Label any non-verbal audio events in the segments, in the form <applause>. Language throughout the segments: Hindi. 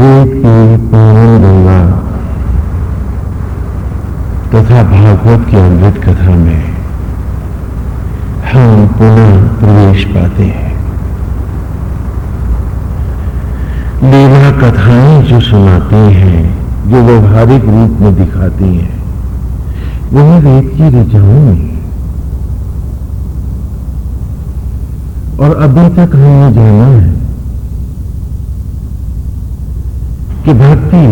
वेद की पावन गंगा तथा भागवत की अमृत कथा में हम पुनः प्रवेश पाते हैं लीला कथाएँ जो सुनाती हैं जो व्यवहारिक रूप में दिखाती हैं वह वेद की ऋचाओं में और अभी तक हमने जाना है कि भक्ति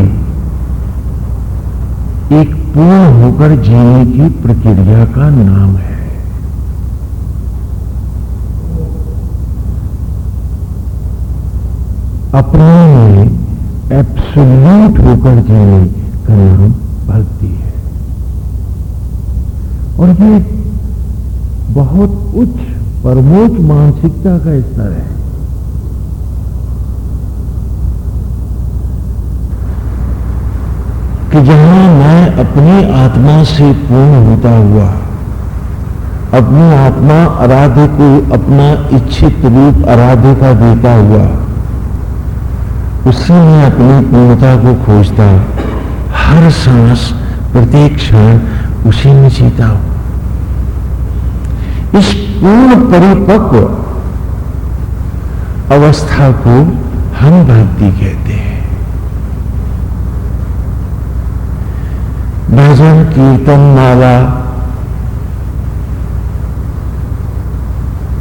एक पूर्ण होकर जीने की प्रक्रिया का नाम है। अपने में एब्सोल्यूट होकर जीने का नाम भक्ति है। और ये बहुत उच्च परमोच्च मानसिकता का स्तर है। कि जहाँ मैं अपनी आत्मा से पूर्ण होता हुआ, अपनी आत्मा आराध्य को अपना इच्छित रूप आराध्य का देता हुआ उससे मैं अपनी पूर्णता को खोजता, हर सांस प्रत्येक क्षण उसी में जीता हूँ। इस पूर्ण परिपक्व अवस्था को हम भक्ति कहते हैं। भजन कीर्तन माला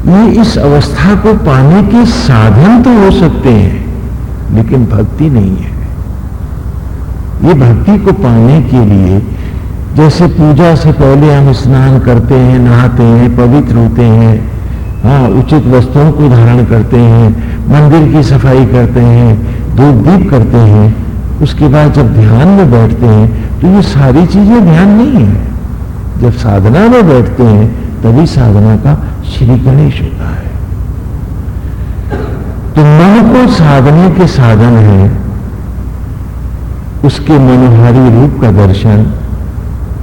ये इस अवस्था को पाने के साधन तो हो सकते हैं, लेकिन भक्ति नहीं है। ये भक्ति को पाने के लिए जैसे पूजा से पहले हम स्नान करते हैं, नहाते हैं, पवित्र होते हैं हाँ उचित वस्तुओं को धारण करते हैं, मंदिर की सफ़ाई करते हैं धूप दीप करते हैं, उसके बाद जब ध्यान में बैठते हैं तो ये सारी चीज़ें ध्यान नहीं है। जब साधना में बैठते हैं, तभी साधना का श्री गणेश होता है। तो मन को साधने के साधन है, उसके मनोहारी रूप का दर्शन,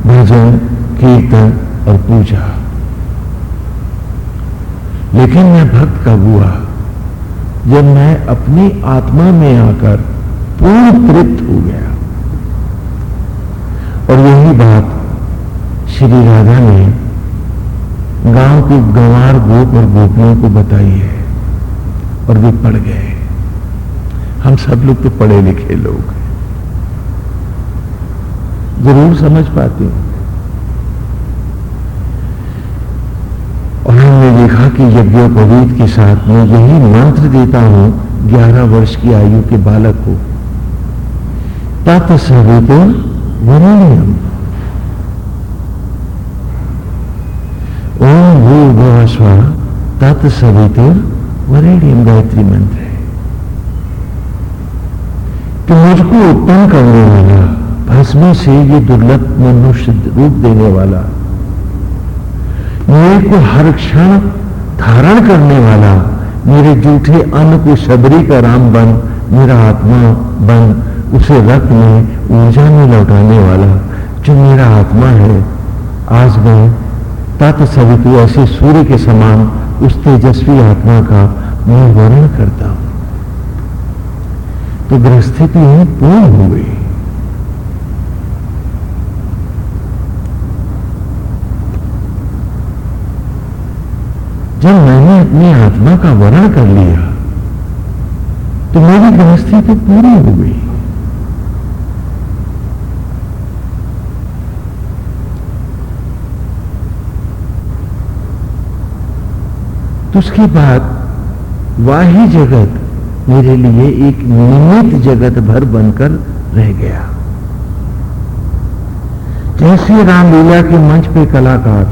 भजन, कीर्तन और पूजा। लेकिन मैं भक्त कब हुआ जब मैं अपनी आत्मा में आकर पूर्ण तृप्त हो गया और यही बात श्री राधा ने गाँव के गंवार गोप और गोपियों को बताई है और वे पढ़ गए। हम सब लोग तो पढ़े लिखे लोग हैं। ज़रूर समझ पाते हैं। और हमने देखा कि यज्ञोपवीत के साथ में यही मंत्र देता हूँ ग्यारह वर्ष की आयु के बालक को। तत्सवित वरणियम ओम भू भुव स्व तत्सवित वरेडियम गायत्री मंत्र है कि मुझको उत्पन्न करने वाला, भस्म से ये दुर्लभ मनुष्य रूप देने वाला, मेरे को हर क्षण धारण करने वाला, मेरे जूठे अन्न को शबरी का राम बन, मेरा आत्मा बन उसे रक्त में ऊर्जा में लौटाने वाला, जो मेरा आत्मा है, आज मैं तत् सवितु ऐसे सूर्य के समान उस तेजस्वी आत्मा का मैं वर्ण करता हूँ। तो गृहस्थिति पूर्ण हो गई। जब मैंने अपनी आत्मा का वर्णन कर लिया तो मेरी गृहस्थी तो पूरी हो गई। तो उसके बाद वाही जगत मेरे लिए एक नियमित जगत भर बनकर रह गया। जैसे रामलीला के मंच पे कलाकार।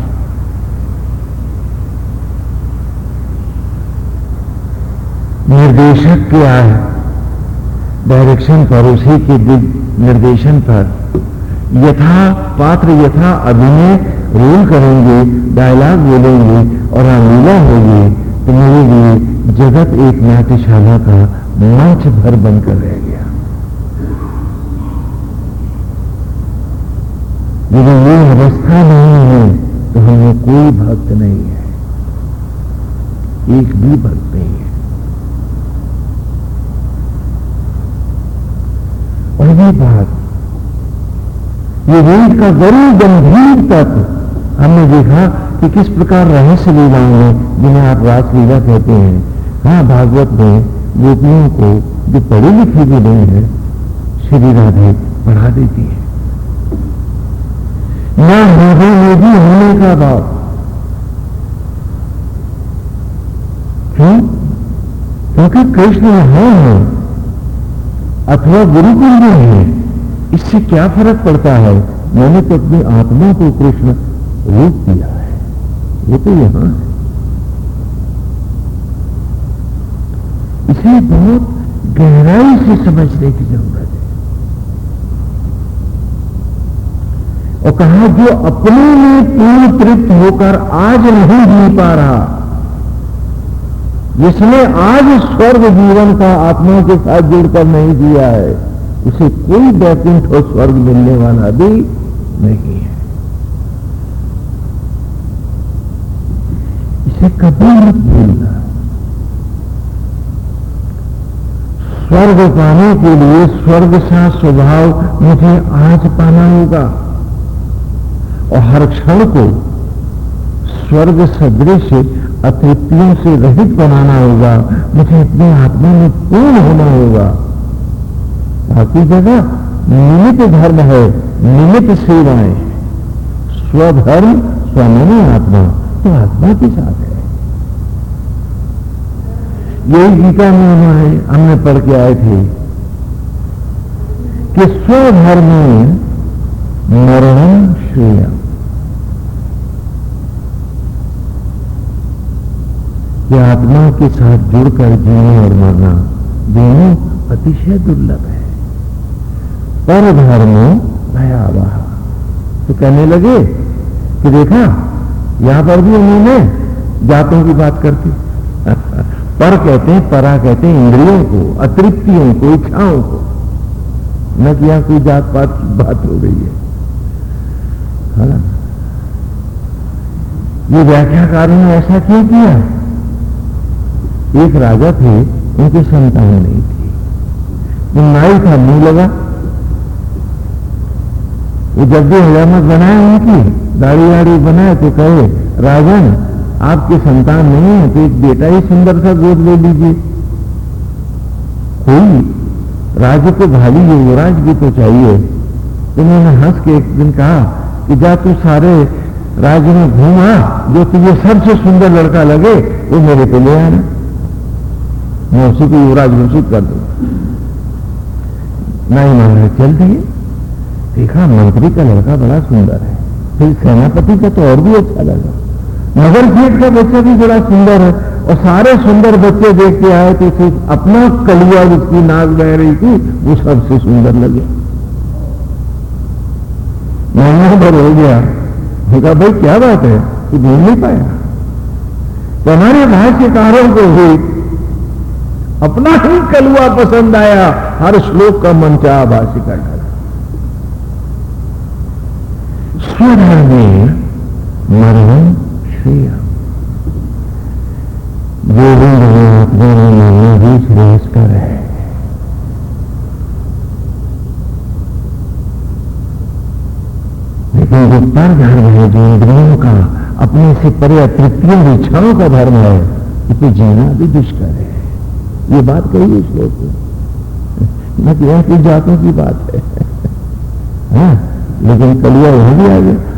निर्देशक के आए डायरेक्शन पर, उसी के निर्देशन पर। यथा पात्र, यथा अभिनय रोल करेंगे, डायलॉग बोलेंगे और रामलीला होगी तो मेरे लिए जगत एक नाट्यशाला का मंच भर बनकर रह गया। यदि ये अवस्था नहीं है तो हमें कोई भक्त नहीं है। एक भी भक्त नहीं है। ये बात, ये वेद का गरीब गंभीर तत्व हमने देखा कि किस प्रकार रहस्य लीलाओं में जिन्हें आप रासलीला कहते हैं हाँ भागवत में गोपियों को जो पढ़ी लिखी भी नहीं है, श्री राधे पढ़ा देती है। न होने में भी होने का भाव क्यों? क्योंकि कृष्ण है, अथवा गुरुकुल में है, इससे क्या फ़र्क पड़ता है? मैंने तो अपनी आत्मा को कृष्ण रूप दिया है। ये तो यहाँ है। इसे बहुत गहराई से समझने की ज़रूरत है। और कहा, जो अपने में पूर्ण तृप्त होकर आज नहीं जी पा रहा, जिसने आज स्वर्ग जीवन का आत्मा के साथ जुड़कर नहीं दिया है, उसे कोई बैकुंठ और स्वर्ग मिलने वाला भी नहीं है। इसे कभी मत भूलना स्वर्ग पाने के लिए स्वर्ग सा स्वभाव मुझे आज पाना होगा। और हर क्षण को स्वर्ग सदृश अतृप्तियों से रहित बनाना होगा। मुझे अपनी आत्मा में पूर्ण होना होगा। बाकी जगह निमित धर्म है निमित सेवाएँ स्वधर्म स्वमनी आत्मा तो आत्मा के साथ है। यही गीता में हमारे, हमने पढ़ के आए थे कि स्वधर्म मरण श्रेय कि आत्मा के साथ जुड़कर जीने और मरना दोनों अतिशय दुर्लभ है। पर धर्म भयावह। तो कहने लगे कि देखा, यहाँ पर भी उन्होंने जातों की बात करती। <laughs> पर कहते हैं, परा कहते हैं, इंद्रियों को, अतृप्तियों को, इच्छाओं को। न किया कोई जात पात की बात हो गई है। हाँ? ये व्याख्याकारों ने ऐसा क्यों किया? एक राजा थे, उनके संतान नहीं थी। नाई था मुँह लगा। वो जब भी हजामत बनाए उनकी दाढ़ी दाढ़ी बनाए तो कहे, राजन आपके संतान नहीं है तो एक बेटा ही सुंदर सा गोद ले लीजिए। कोई राज्य को भावी युवराज भी तो चाहिए। मैंने हंस के एक दिन कहा कि जा तू सारे राज्य में घूमा जो तुझे सबसे सुंदर लड़का लगे, वो मेरे को ले आना। मैं उसी को युवराज घोषित कर दू। नहीं महाराज चल दिए। देखा, मंत्री का लड़का बड़ा सुंदर है। फिर सेनापति का तो और भी अच्छा लगा। नगर खेत का बच्चा भी बड़ा सुंदर है और सारे सुंदर बच्चे देख के आए तो सिर्फ़ अपना कलिया जिसकी नाक बह रही थी, वो सबसे सुंदर लगे। महीना भर हो गया। देखा भाई, क्या बात है? कि ढूंढ नहीं पाया? तो हमारे भाष्यकारों को भी अपना ही कलुआ पसंद आया। हर श्लोक का मन चाह भाष्य का स्वधर्म मरण श्रेय गोविंद महात्मा ने भी श्रेष्ठकर है। लेकिन जो पर धर्म है जो इंद्रियों का अपने से परे अतृप्तियों इच्छाओं का धर्म है इसे जीना भी दुष्कर है। ये बात कही इस श्लोक में। न कि की जातों की बात है। हाँ, लेकिन कलिया वहाँ भी आ गया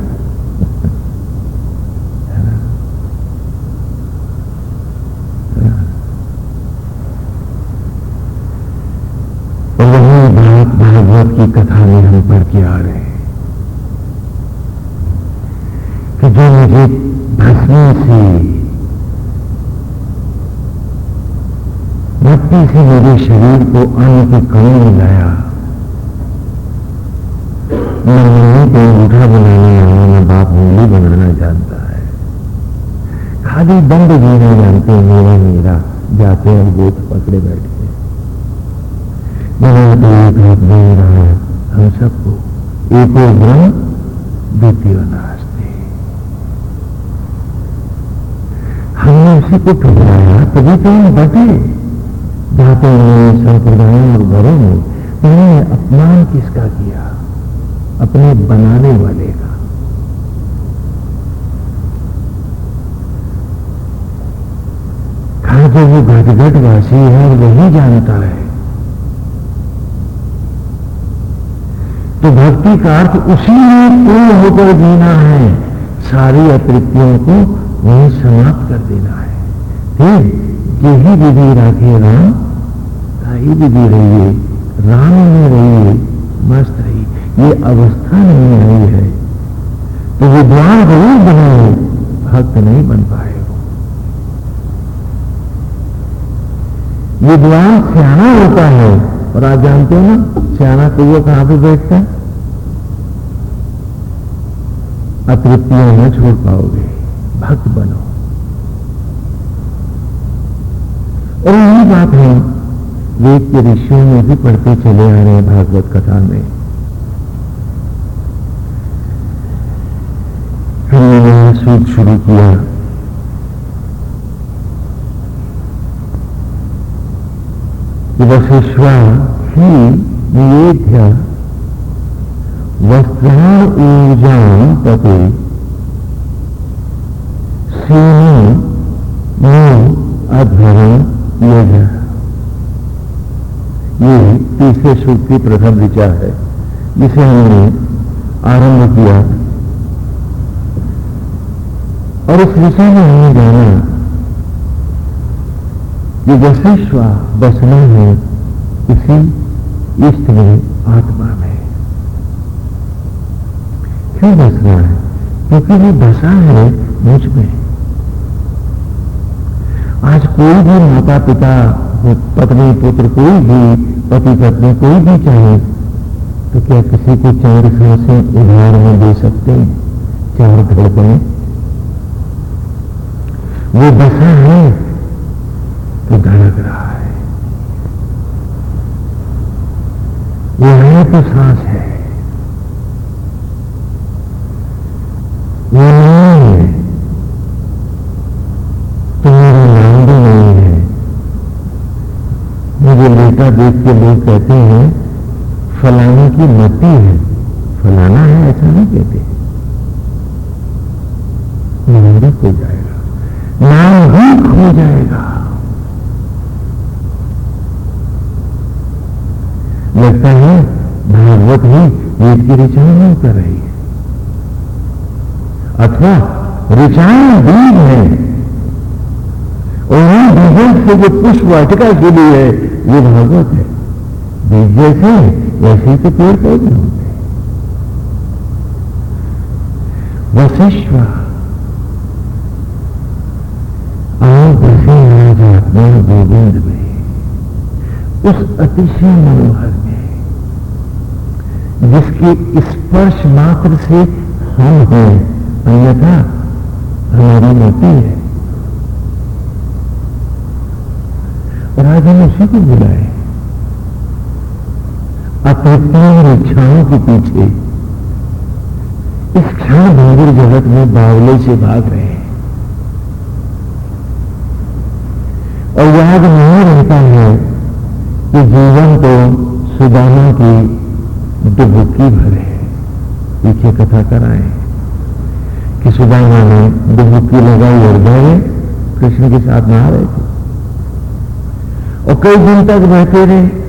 भागवत की कथा में हम पढ़ के आ रहे हैं कि जो मुझे भस्मी से मट्टी से मेरे शरीर को अन्न के कणों में लाया मम्मी को अंगूठा बनाने आया मैं बाप उंगली बनाना जानता है। खाली दंड नहीं जानते, मेरा मेरा, जाते हैं, गोद पकड़े बैठे। तो एक रूप दे रहा है हम सबको एको ब्रह्म द्वितीय नास्ते हमने उसी को ठुकराया तभी तो हम बटे। जाते हैं संप्रदायों और घरों में तुमने अपमान किसका किया? अपने बनाने वाले का। जो वो घटघट वासी है और वही जानता है। तो भक्ति का अर्थ उसी में पूर्ण होकर जीना है। सारी अतृप्तियों को वही समाप्त कर देना है। फिर यही विधि राखे राम ही विधि रहिए, राम में रहिए, मस्त रहिए। ये अवस्था नहीं आई है। तो विद्वान ज़रूर बने भक्त नहीं बन पाए विद्वान सियाना होता है, और आप जानते हो ना, सियाना वो कहाँ पे बैठता है? अतृप्तियाँ न छोड़ पाओगे, भक्त बनो। और यही बात है, वेद के ऋषियों में भी पढ़ते चले आ रहे हैं भागवत कथा में। हमने नया सूट शुरू किया। वशिष्वा ही निवेद्य वस्त्राण ऊर्जा पते सेनी अधरण यज ये तीसरे सूत्र की प्रथम ऋचा है, जिसे हमने आरंभ किया। और इस विषय में हमने जाना ये वशिष्व बसना है इसी इष्ट में आत्मा में क्यों बसना है? क्योंकि वो बसा है मुझमें। आज कोई भी माता पिता पत्नी, पुत्र, कोई भी पति, पत्नी, कोई भी चाहे तो क्या किसी को चार साँसें उधार में दे सकते हैं? चार धड़कने वो बसा है तो धड़क रहा है। वो है तो सांस है वो नहीं है तो मेरा नाम भी नहीं है मुझे लेटा देख के लोग कहते हैं, फलाने की मती है। फलाना है, ऐसा नहीं कहते। भी खो जाएगा। नाम भी खो जाएगा। लगता है, भागवत ही वेद की ऋचाएँ नहीं कर रही है। अथवा ऋचाएँ बीज है। और बीजों से जो पुष्प वाटिका के लिए है ये भागवत है। बीज जैसे वैसे ही तो पेड़ पौधे होते वशिष्व आओ बसे आज आत्मा गोविंद में, उस अतिशय मनोहर में, जिसके स्पर्श मात्र से हम हैं, अन्यथा हमारी मती है। और आज हम उसी को बुलाए। अपनी और इच्छाओं के पीछे इस क्षण भंगुर जगत में बावले से भाग रहे हैं। और याद नहीं रहता है कि जीवन को सुदामा की डुबकी भरे पीछे कथा कराए कि सुदामा ने डुबकी लगाई और गए, कृष्ण के साथ नहा रहे थे। और कई दिन तक बैठे रहे।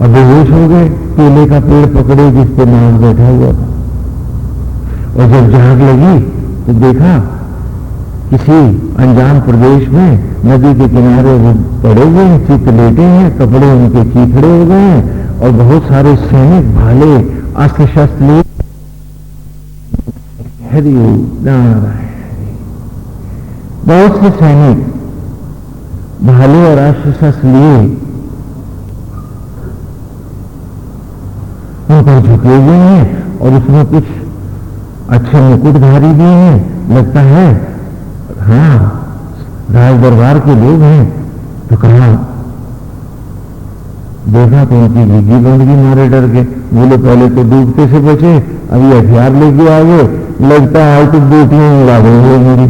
और बेहोश हो गए, केले का पेड़ पकड़े जिस पे नाग बैठा हुआ था। और जब जाग लगी तो देखा, किसी अनजान प्रदेश में नदी के किनारे वो पड़े हुए हैं, चित लेटे हैं, कपड़े उनके चीखड़े हो गए हैं, और बहुत सारे सैनिक भाले अस्त्र शस्त्र नारायण। बहुत से सैनिक भाले और अस्त्र शस्त्र लिए उन पर झुके हुए हैं और उसमें कुछ अच्छे मुकुटधारी भी हैं, लगता है। हाँ राज दरबार के लोग हैं। तो कहा? देखा तो उनकी घिघी बंदगी मारे डर के। बोले, पहले तो डूबते से बचे, अभी हथियार लेके आ गए लगता है तो बेटियाँ उड़ा गई मेरी।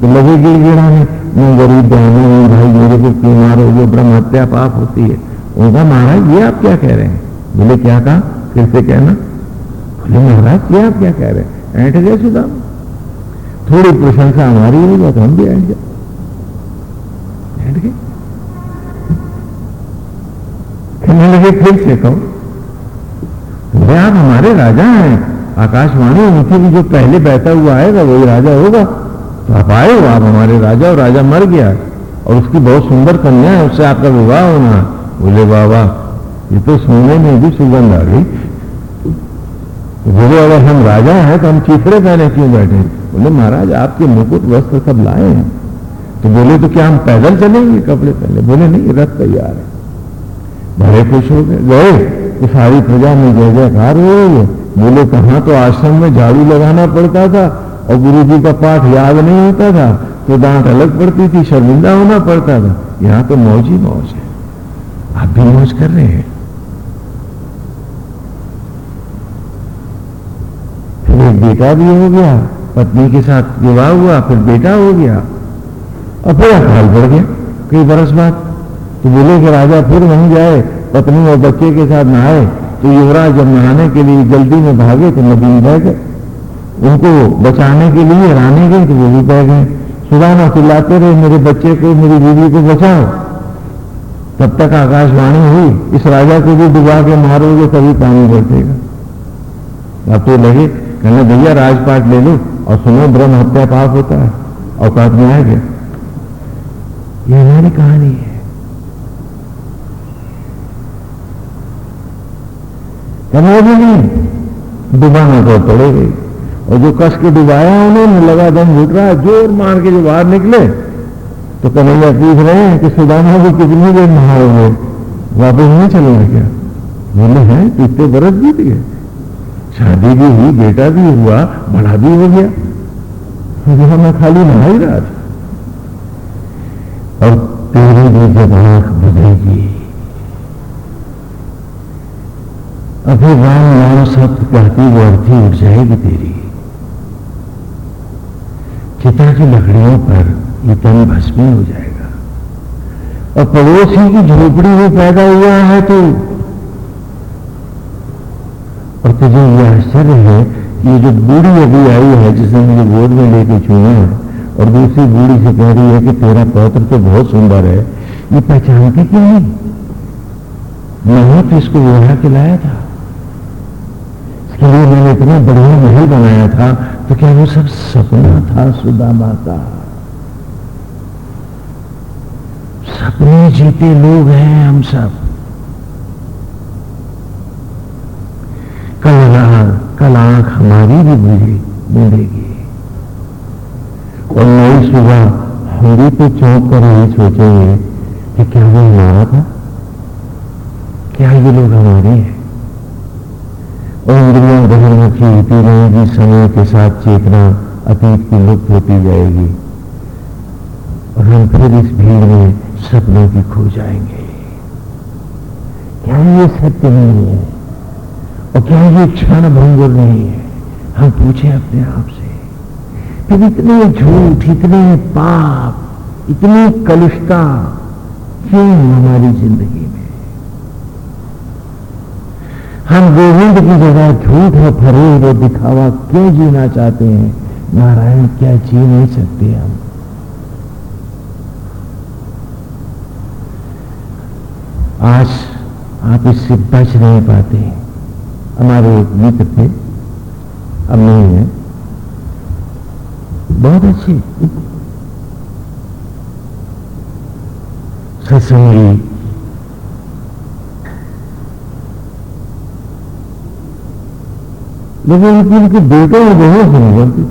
तो लगे गिड़ गिड़ाने मैं गरीब बहनों में भाई, मेरे को क्यों मारो वो ब्रह्म हत्या पाप होती है। उनका, महाराज, ये आप क्या कह रहे हैं? बोले, क्या कहा? फिर से कहना? बोले, महाराज, क्या आप क्या कह रहे हैं? ऐठ गए सुदाम। थोड़ी प्रशंसा हमारी होगी तो हम भी ऐठ जाए। कहने लगे फिर से कहो। आप हमारे राजा हैं। आकाशवाणी, उनकी भी जो पहले बैठा हुआ आएगा, वही राजा होगा। तो आप आए हो, आप हमारे राजा और राजा मर गया। और उसकी बहुत सुंदर कन्या है उससे आपका विवाह होना। बोले बाबा ये तो सुनने में भी सुगंध आ गई। बोले, अगर हम राजा हैं तो हम चीफड़े पहने क्यों बैठे बोले, महाराज, आपके मुकुट वस्त्र सब लाए हैं। तो बोले तो क्या हम पैदल चलेंगे कपड़े पहले? बोले, नहीं, रथ तैयार है। बड़े खुश हो गए। गए? तो सारी प्रजा में जय जयकार हो है बोले, कहा तो आश्रम में झाड़ू लगाना पड़ता था और गुरु जी का पाठ याद नहीं होता था तो दांत अलग पड़ती थी, शर्मिंदा होना पड़ता था। यहाँ तो मौज ही मौज है। आप भी मौज कर रहे हैं फिर एक बेटा भी हो गया, पत्नी के साथ विवाह हुआ, फिर बेटा हो गया। और फिर अकाल पड़ गया, कई बरस बाद। तो बोले कि राजा, फिर वहीं जाए, पत्नी और बच्चे के साथ नहाए। तो युवराज जब नहाने के लिए जल्दी में भागे तो नदी में बह गए। उनको बचाने के लिए, रानी गए तो वो भी बह गए। सुदामा, चिल्लाते रहे, मेरे बच्चे को, मेरी बीवी को बचाओ। तब तक आकाशवाणी हुई, इस राजा को भी डुबा के मारोगे, तभी पानी बरसेगा अब तो लगे कहने, भैया, राजपाट ले लो और सुनो, ब्रह्म हत्या पाप होता है। औकात में आ गया। ये हमारी कहानी है। कहने भी नहीं, डुबाना तो पड़ेगा और जो कस के डुबाया उन्होंने, लगा दम घुट रहा है ज़ोर मार के जो बाहर निकले तो कन्हैया पूछ रहे हैं कि सुदामा भी कितनी देर नहाओगे वापस नहीं चलेंगे क्या? बोले, हैं कितने बरस बीत गए। शादी भी हुई, बेटा भी हुआ, बड़ा भी हो गया। तो मैं खाली नहा ही रहा था और तेरी भी जब आँख बुझेगी अभी राम नाम शब्द कहती वो अर्थी उठ जाएगी तेरी। चिता की लकड़ियों पर ये तन भस्मी हो जाएगा। और पड़ोसी की झोपड़ी में पैदा हुआ है तो। और तुझे ये आश्चर्य है, ये जो बूढ़ी अभी आई है, जिसने मुझे गोद में लेके छुए है, और दूसरी बूढ़ी से कह रही है कि तेरा पौत्र तो बहुत सुंदर है, ये पहचानती क्यों नहीं? मैंने तो इसको विवाह के लाया था। इसके लिए मैंने इतना बढ़िया महल बनाया था तो क्या वो सब सपना था सुदामा का सपने जीते लोग हैं हम सब। कल कल आँख हमारी भी बुझी बूढ़ेगी और नई सुबह भी तो चौंक कर यही सोचेंगे कि क्या वो हमारा था क्या ये लोग हमारे हैं? और इंद्रियाँ बहिर्मुखी होती रहेगी, समय के साथ चेतना अतीत की लुप्त होती जाएगी। और हम फिर इस भीड़ में सपनों की खो जाएँगे। क्या ये सत्य नहीं है? और क्या ये क्षण भंगुर नहीं है। हम पूछे अपने आप से, फिर इतने झूठ, इतने पाप, इतनी कलुषता क्यों हमारी ज़िंदगी में? हम गोविंद की जगह झूठ और फरेब और दिखावा क्यों जीना चाहते हैं? नारायण, क्या जी नहीं सकते हम? आज आप इससे बच नहीं पाते। हमारे एक मित्र थे, अब नहीं है। बहुत अच्छे सत्संगी। लेकिन उनकी बेटे में बहुत सुंदर थी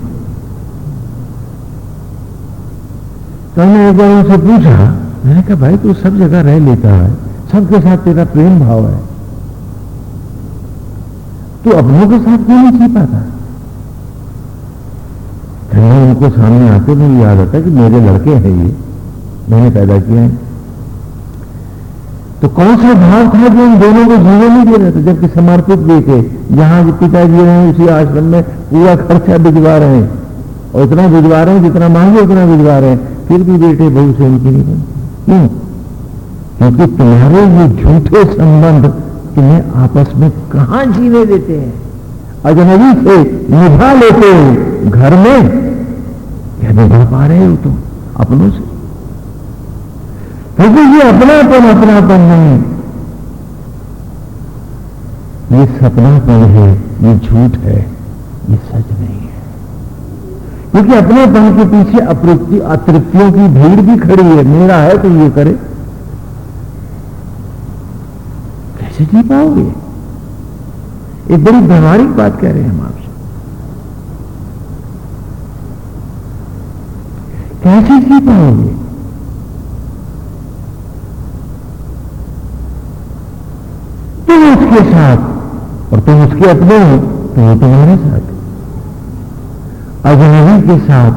तो मैंने एक बार उनसे पूछा, मैंने कहा, भाई, तू सब जगह रह लेता है। सबके साथ तेरा प्रेम भाव है। तू अपनों के साथ क्यों नहीं जी पाता कहना उनको सामने आते नहीं याद आता कि मेरे लड़के हैं ये, मैंने पैदा किए हैं। तो कौन सा भाव था जो इन दोनों को जीने नहीं दे रहे थे? जबकि समर्पित थे। जहाँ पिताजी रहे उसी आश्रम में पूरा खर्चा भिजवा रहे हैं। और इतना भिजवा रहे हैं जितना मांगे, उतना भिजवा रहे हैं। फिर भी बेटे, बहू से उनकी नहीं बनती। क्यों? क्योंकि तुम्हारे ये झूठे संबंध तुम्हें आपस में कहाँ जीने देते हैं? अजनबी से निभा लेते हो घर में, क्या निभा पा रहे हो तुम अपनों से? क्योंकि ये अपनापन अपनापन नहीं ये सपनापन है, ये झूठ है, ये सच नहीं है। क्योंकि अपनेपन के पीछे अतृप्ति अतृप्तियों की भीड़ भी खड़ी है। मेरा है तो ये करे। कैसे जी पाओगे? एक बड़ी व्यवहारिक बात कह रहे हैं हम आपसे। कैसे जी पाओगे? तुम उसके साथ, और तुम उसके अपने हो तो वो तुम्हारे साथ। अजनबी के साथ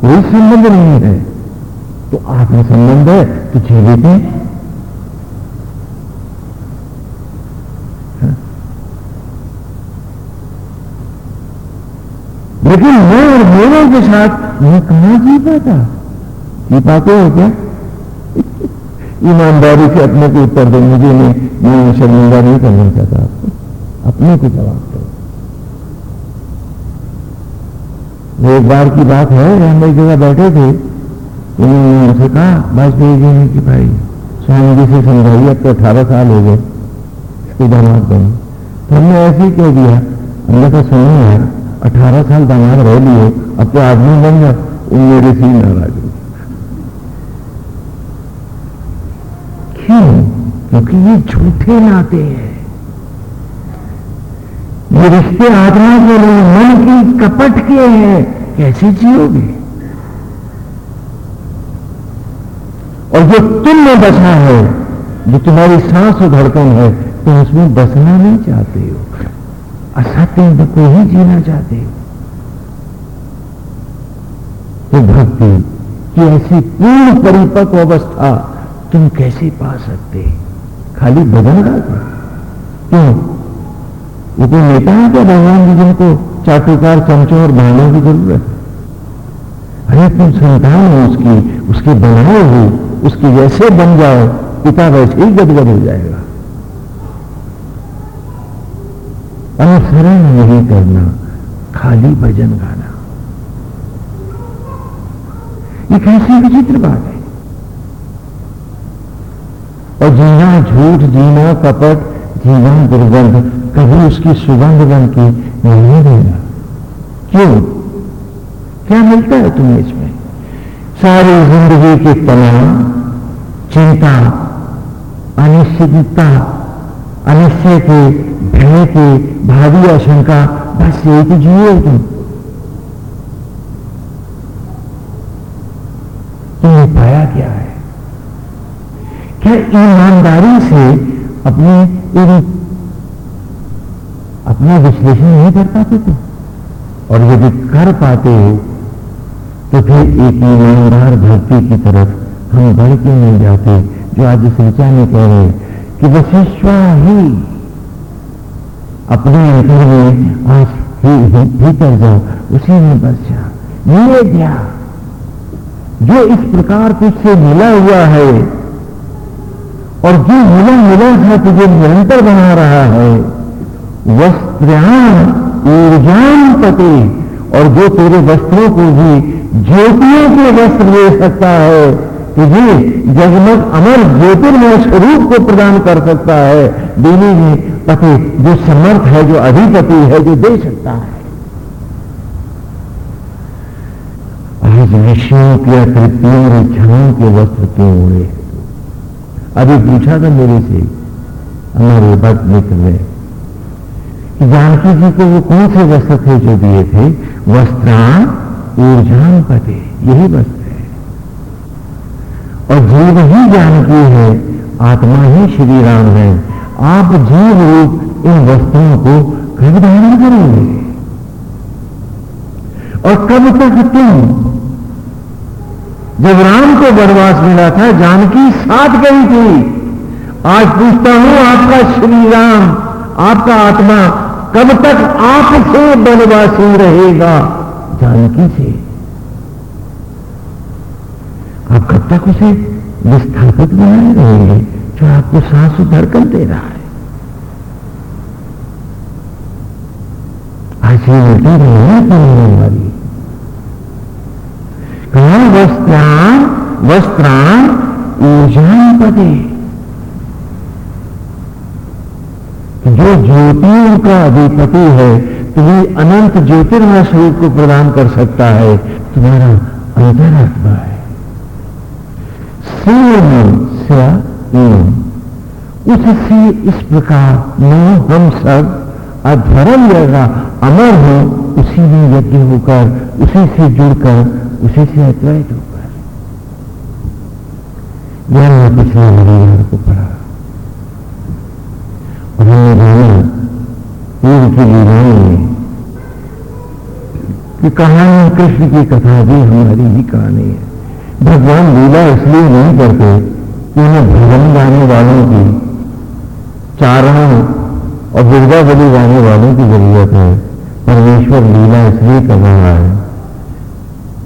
कोई संबंध नहीं है तो आत्म संबंध है तो जीवित है लेकिन मैं और मेरे के साथ मैं कहाँ जी पाता? जी पाते हो क्या? ईमानदारी से अपने को उत्तर दो मुझे नहीं मैं शर्मिंदा नहीं करना चाहता आपको। अपने को जवाब दो। एक बार की बात है हम एक जगह बैठे थे। उन्होंने मुझसे कहा वाजपेयी जी ने कि भाई स्वामी जी से समझाइए, अब तो अठारह साल हो गए। इसके दामाद बने। तो हमने ऐसे ही कह दिया। हमने कहा, सुनो यार अठारह साल दामाद रह लिए, अब तो आदमी बन गया उन मेरे से ही नाराज़ हो। क्यों? क्योंकि ये झूठे नाते हैं। ये रिश्ते आत्मा के लिए, मन की कपट के हैं। कैसे जियोगे? और जो तुम में बसा है, जो तुम्हारी सांस धड़कन है, तुम उसमें बसना नहीं चाहते हो। असत्य को ही जीना चाहते। तो भक्ति की ऐसी पूर्ण परिपक्व अवस्था तुम कैसे पा सकते? खाली बदन का क्यों? ये कोई नेता है क्या भगवान जी जिनको चाटुकार, चमचों और भांडों की ज़रूरत? अरे तुम संतान हो उसकी, उसके बनाए हो, उसकी जैसे बन जाओ, पिता वैसे ही गदगद हो जाएगा। अनुसरण नहीं करना, खाली भजन गाना। ये कैसी विचित्र बात है। और जीना झूठ, जीना कपट, जीना दुर्गंध, कभी उसकी सुगंध बन के नहीं देना। क्यों? क्या मिलता है तुम्हें इसमें? सारी ज़िंदगी के तनाव, चिंता, अनिश्चितता अनिश्चय के भय के भावी आशंका बस यही तो। जिए तुम तुमने पाया क्या है? क्या ईमानदारी से अपने अपना विश्लेषण नहीं कर पाते थे और यदि कर पाते हो तो फिर एक ईमानदार भक्ति की तरफ़ हम बढ़ के नहीं जाते, जो आज इस ऋचा में कह रहे कि वशिष्वा ही अपने अंतर में आज ही भीतर जाओ, उसी में बस जा। ये क्या? जो इस प्रकार तुझसे मिला हुआ है और जो मिला मिला है तुझे निरंतर बना रहा है वस्त्रान ऊर्जान पते, और जो तेरे वस्त्रों को भी ज्योतियों के वस्त्र ले सकता है तुझे जगमग अमर ज्योतिर्मय स्वरूप को प्रदान कर सकता है। देने में पति, जो समर्थ है, जो अधिपति है, जो दे सकता है। आज विषयों की आकृतियों और इच्छाओं के वस्त्र क्यों उड़े अभी पूछा था मेरे से, हमारे भक्त मित्र ने, कि जानकी जी को वो कौन से वस्त्र थे जो दिए थे? वस्त्रान ऊर्जा पते यही वस्त्र। और जीव ही जानकी है, आत्मा ही श्री राम है। आप जीव रूप इन वस्तुओं को कब धारण करोगे? और कब तक तुम? जब राम को वनवास मिला था, जानकी साथ गई थी। आज पूछता हूँ, आपका श्री राम आपका आत्मा कब तक आपसे वनवासी रहेगा? जानकी से। आप तक उसे विस्थापित बनाए रहेंगे जो आपको सांस धड़कन दे रहा है। आज ये मिलती नहीं है वाली कहा वस्त्राण वस्त्राण ऊर्जा पदे? जो ज्योतियों का अधिपति है, तुम्हें अनंत ज्योतिर्मय स्वरूप को प्रदान कर सकता है। तुम्हारा अंतरात्मा है। उससे इस प्रकार मैं हम सब अधर्म जगह अमर हो, उसी में यज्ञ होकर, उसी से जुड़कर, उसी से अद्वैत होकर। यह मैं पिछले हरियार को पढ़ा। और हमने जाना, पूर्व की लीलाओं में, कि कहानी कृष्ण की कथा भी हमारी ही कहानी है। भगवान लीला इसलिए नहीं करते कि उन्हें भजन गाने वालों की चारणों और दुर्गा बलि गाने वालों की ज़रूरत है। परमेश्वर लीला इसलिए कर रहा है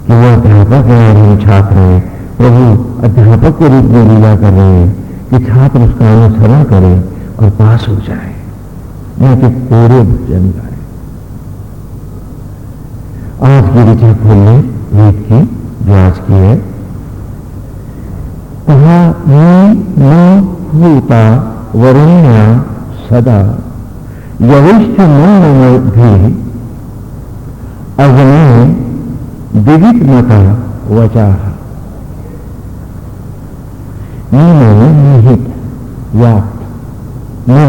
कि वो अध्यापक है और हम छात्र हैं। प्रभु अध्यापक के रूप में लीला कर रहे हैं कि छात्र उसका अनुसरण करे और पास हो जाए। नहीं कि पूरे भजन गाए। आज की ऋचा खोलने वेद की जो आज की है। कहा न होता वरुण्या सदा। यविष्ठ मन भी अग्नि दिवित मता वचा। नीमो निहित व्याप्त। हम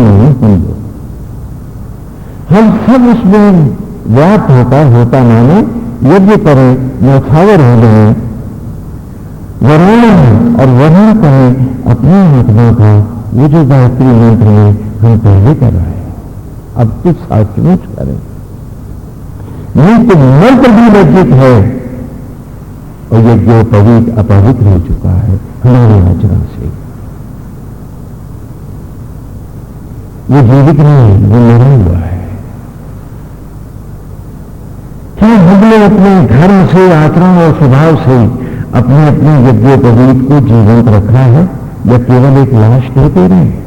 हम सब उसमें व्याप्त होता होता माने यज्ञ करें नौछावर हो गए वरुण और वरुण करें अपनी आत्मा का वो जो गायत्री मंत्र में हम पहले कर रहे हैं। अब कुछ सचमुच करें। तो मंत्र भी लज्जित है। और ये जो पवित्र अपवित्र हो चुका है हमारे आचरण से। वो जीवित नहीं है वो मरा हुआ है। क्या हमने अपने धर्म से, आचरण और स्वभाव से अपने अपने यज्ञ पवित्र को जीवंत रखा है, या केवल एक लाश कहते रहे?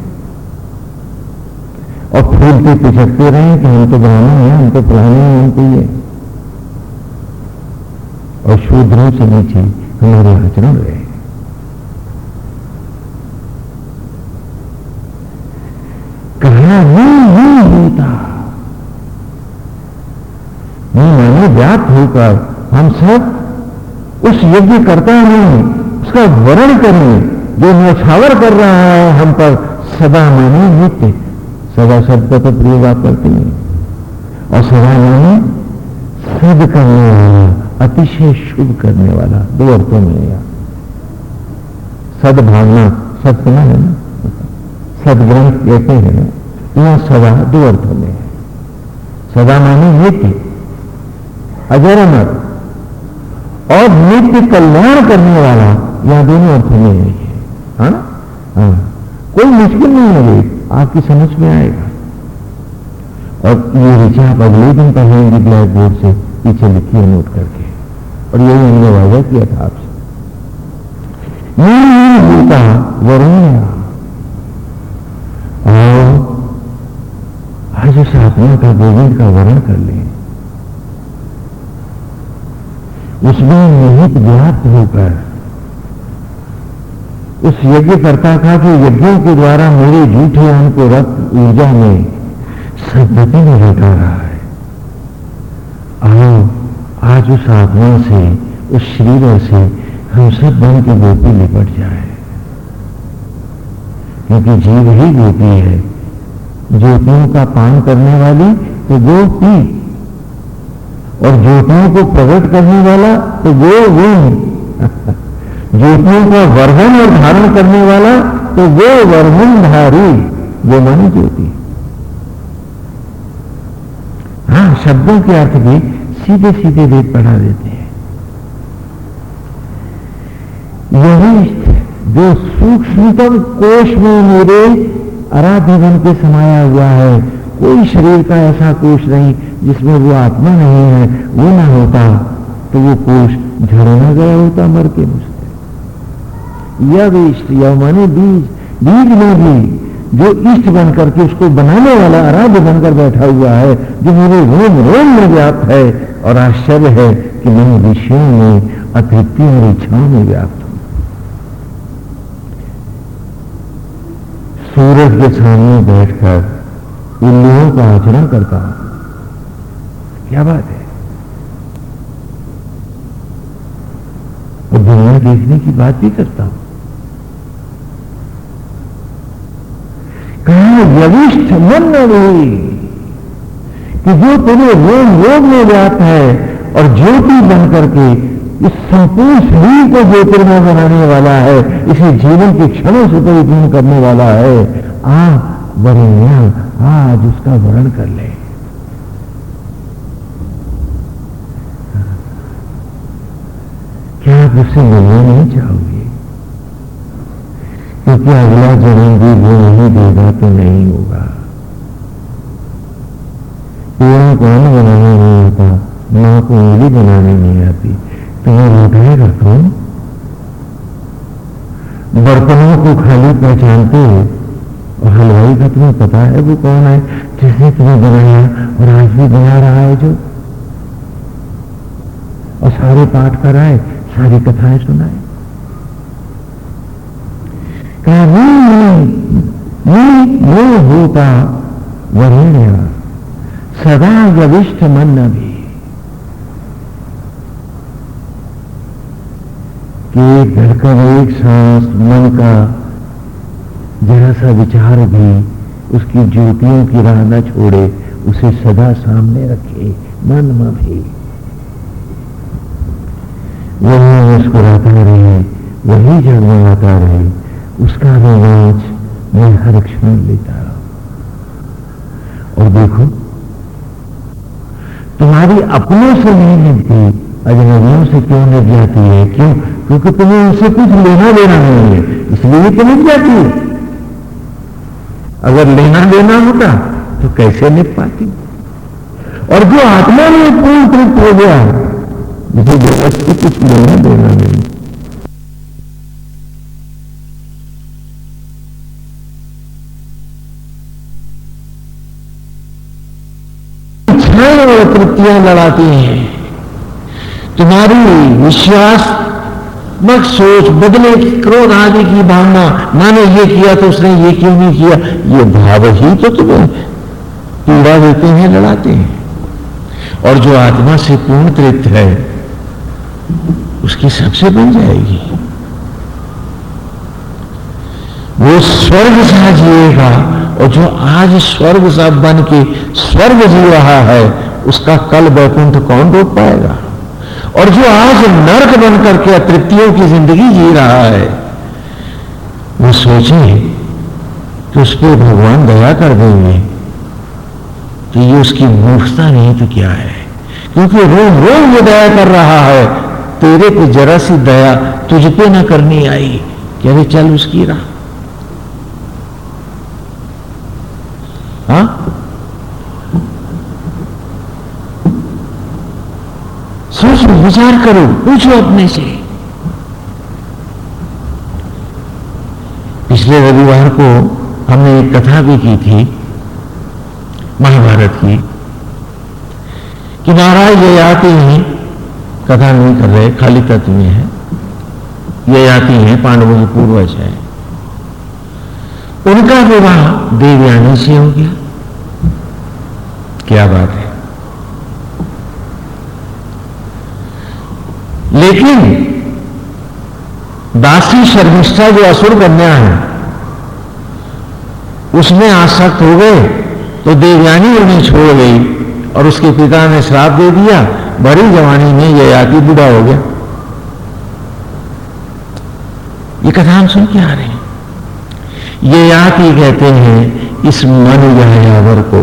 और फूलते पिछकते रहे कि हम तो ब्राह्मण हैं हम तो पुराने हैं हम तो ये। और शूद्रों से नीचे हमारे आचरण रहे। कहा नहीं होता। नहीं माने व्याप्त होकर हम सब उस यज्ञ करता नहीं उसका वर्ण करें जो नौछावर कर रहा है, हम पर सदा मानी नित्य, सदा शब्द तो प्रिय बात करती है। और सदा मानी सिद्ध करने वाला, अतिशय शुभ करने वाला, दो अर्थों में यह सदभावना सत्य है ना? सदग्रंथ कहते हैं यह सदा दो अर्थों में है। सदा मानी नित्य। अजर अमर। और नित्य कल्याण करने वाला यह दोनों अर्थों में है हाँ? हाँ। कोई मुश्किल नहीं है आपकी समझ में आएगा। और ये ऋचा आप अगले दिन पढ़ेंगे ब्लैक बोर्ड से, पीछे लिखिए नोट करके। और यही हमने वादा किया था आपसे। होता वरुण और आज उस आत्मा का गोविंद का वर्ण कर ले। उसमें निहित व्याप्त होकर उस यज्ञकर्ता का जो यज्ञों के द्वारा मेरे जूठे अन्न को रक्त, ऊर्जा में सदगति में लगा रहा है। आओ, आज उस आत्मा से, उस शरीर से हम सब बन के गोपी निपट जाए। क्योंकि जीव ही गोपी है। ज्योतियों का पान करने वाली तो गोपी और ज्योतियों को प्रकट करने वाला तो वो वो गुण <laughs> ज्योतियों का वर्धन और धारण करने वाला तो वो वर्धन धारी वो मानी ज्योति। हाँ शब्दों के अर्थ भी सीधे सीधे वेद पढ़ा देते हैं। यही जो सूक्ष्मतम कोष में मेरे आराध्य बन के समाया हुआ है, कोई शरीर का ऐसा कोष नहीं जिसमें वो आत्मा नहीं है, वो ना होता तो वो कोष झड़ना गया होता, मर के मुझसे यह वेस्ट यह माने बीज बीज में भी जो इष्ट बन करके उसको बनाने वाला आराध्य बनकर बैठा हुआ है जो मेरे रोम रोम में व्याप्त है, और आश्चर्य है कि मैं विषयों में अतृप्ति और इच्छाओं में व्याप्त हूँ। सूरज के सामने बैठकर उल्लुओं का आचरण करता हूँ। क्या बात है? और दुनिया देखने की बात भी करता हूँ। कहा यविष्ठ मन नहीं कि जो तेरे रोग रोग में व्याप्त है और ज्योति बन करके इस संपूर्ण शरीर को ज्योतिर्मय बनाने वाला है, इसे जीवन के क्षणों से परिपूर्ण करने वाला है, आ, वरिण्या, आज उसका वर्ण कर ले क्या आप उससे मिलना नहीं चाहोगे। क्योंकि अगला जन्म भी वो नहीं देगा तो नहीं होगा। पेड़ कौन बनाना नहीं आता माँ को उंगली बनाने नहीं आती। तुम्हें लौटाएगा कौन? बर्तनों को खाली पहचानते हो। और हलवाई का तुम्हें पता है वो कौन है? जिसने तुम्हें बनाया और आज भी बना रहा है जो। और सारे पाठ कराए सारी कथाएँ सुनाए वो होता वरेण्य, सदा यविष्ठ मन भी कि धड़कन, एक सांस मन का जरा सा विचार भी उसकी ज्योतियों की राह न छोड़े, उसे सदा सामने रखे, मन में भी वही मुस्कुराता रहे, वही जगमगाता रहे, उसका रोमांच मैं हर क्षण लेता रहा। और देखो, तुम्हारी अपनों से नहीं मिलती, अजनबियों से क्यों मिल जाती है? क्यों? क्योंकि तुम्हें उनसे कुछ लेना देना नहीं है, इसलिए तो मिल जाती है। अगर लेना देना होता तो कैसे निप पाती? और जो आत्मा में पूर्ण तृप्त हो गया को कुछ लेना देना नहीं और लड़ाती हैं तुम्हारी विश्वास, मत सोच, बदले की क्रोध आदि की भावना मैंने ये किया तो उसने ये क्यों नहीं किया? ये भाव ही तो तुम्हें पीड़ा देते हैं लड़ाते हैं। और जो आत्मा से पूर्ण तृप्त है उसकी सबसे बन जाएगी। वो स्वर्ग सा जिएगा और जो आज स्वर्ग सा बन के स्वर्ग जी रहा है, उसका कल वैकुंठ कौन रोक पाएगा? और जो आज नर्क बन करके अतृप्तियों की ज़िंदगी जी रहा है, वो सोचे कि उस पर भगवान दया कर देंगे तो ये उसकी मूर्खता नहीं तो क्या है? क्योंकि रोज रोज वो दया कर रहा है तेरे पे जरा सी दया तुझ पे ना करनी आई। क्या चल उसकी राह। हाँ? सोचो, विचार करो, पूछो अपने से। पिछले रविवार को हमने एक कथा भी की थी, महाभारत की, कि महाराज ये आते हैं कथा नहीं कर रहे, खाली तत्व में है। ये आती हैं, पांडवों के पूर्वज है। उनका विवाह देवयानी से हो गया। क्या बात है। लेकिन दासी शर्मिष्ठा जो असुर कन्या है, उसमें आसक्त हो गए तो देवयानी उन्हें छोड़ गई और उसके पिता ने श्राप दे दिया। बड़ी जवानी में यह याति बुढ़ा हो गया। ये कथा हम सुन के आ रहे हैं। ये याति कहते हैं, इस मन यावर को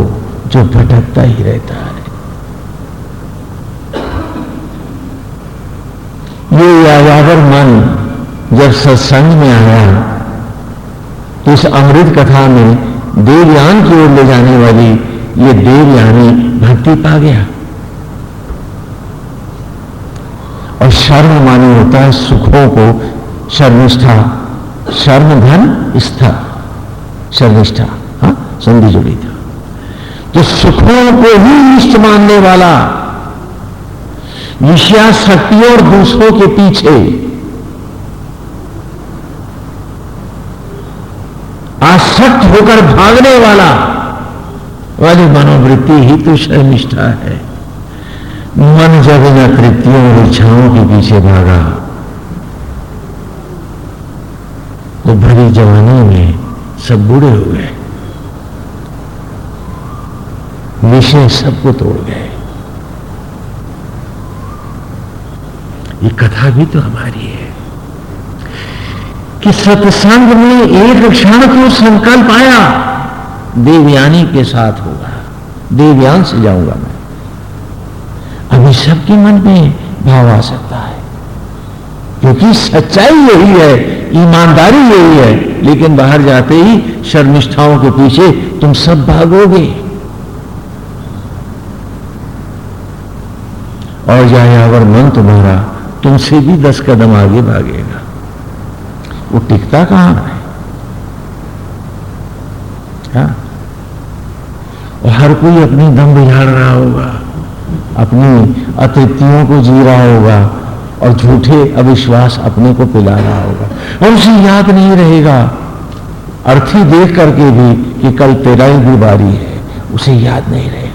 जो भटकता ही रहता है। ये यावर मन जब सत्संग में आया तो इस अमृत कथा में देवयान की ओर ले जाने वाली ये देवयानी भक्ति पा गया। और शर्म माने होता है सुखों को। शर्मिष्ठा शर्म धन स्था, शर्मिष्ठा हाँ संधि जुड़ी था। तो सुखों को ही इष्ट मानने वाला विषया शक्तियों और दूसरों के पीछे, आसक्त होकर भागने वाला, वाली मनोवृत्ति ही तो शर्मिष्ठा है। मन जब इन कृतियों और इच्छाओं के पीछे भागा। तो भरी जवानी में सब बूढ़े हो गए। विषय सबको तोड़ गए। ये कथा भी तो हमारी है कि सत्संग में एक क्षण को संकल्प आया, देवयानी के साथ होगा, देवयान से जाऊँगा अभी सबके मन में भाव आ सकता है। क्योंकि सच्चाई यही है, ईमानदारी यही है, लेकिन बाहर जाते ही शर्मिष्ठाओं के पीछे तुम सब भागोगे। और अगर मन तुम्हारा तुमसे भी दस कदम आगे भागेगा। वो टिकता कहाँ है? हाँ? और हर कोई अपनी दम बिझाड़ रहा होगा। अपनी अतिथियों को जी रहा होगा और झूठे अविश्वास अपने को पिला रहा होगा। और उसे याद नहीं रहेगा। अर्थी देख करके भी कि कल तेरा ही बारी है। उसे याद नहीं रहेगा।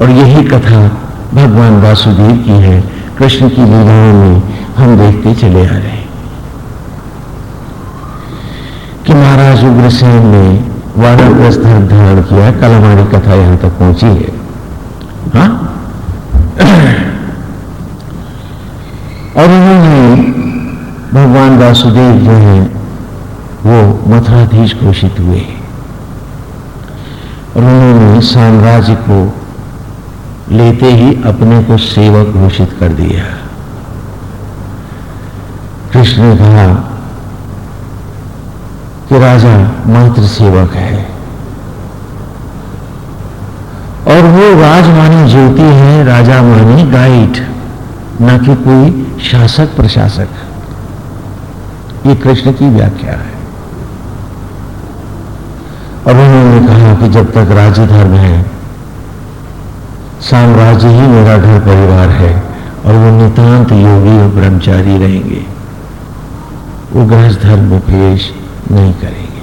और यही कथा भगवान वासुदेव की है। कृष्ण की लीलाओं में हम देखते चले आ रहे हैं कि महाराज उग्रसेन ने वानप्रस्थ धर्म धारण किया है कल हमारी कथा यहाँ तक पहुँची है। हा? और उन्होंने भगवान वासुदेव जो है, वो मथुराधीश घोषित हुए। और उन्होंने साम्राज्य को लेते ही अपने को सेवक घोषित कर दिया। कृष्ण कहा कि राजा मात्र सेवक है। और वो राज मानी ज्योति है राजा मानी गाइड ना कि कोई शासक, प्रशासक। ये कृष्ण की व्याख्या है। और उन्होंने कहा कि जब तक राज्य धर्म है, साम्राज्य ही मेरा घर परिवार है, और वो नितांत योगी और ब्रह्मचारी रहेंगे। वो गृहस्थ धर्म पेश नहीं करेंगे।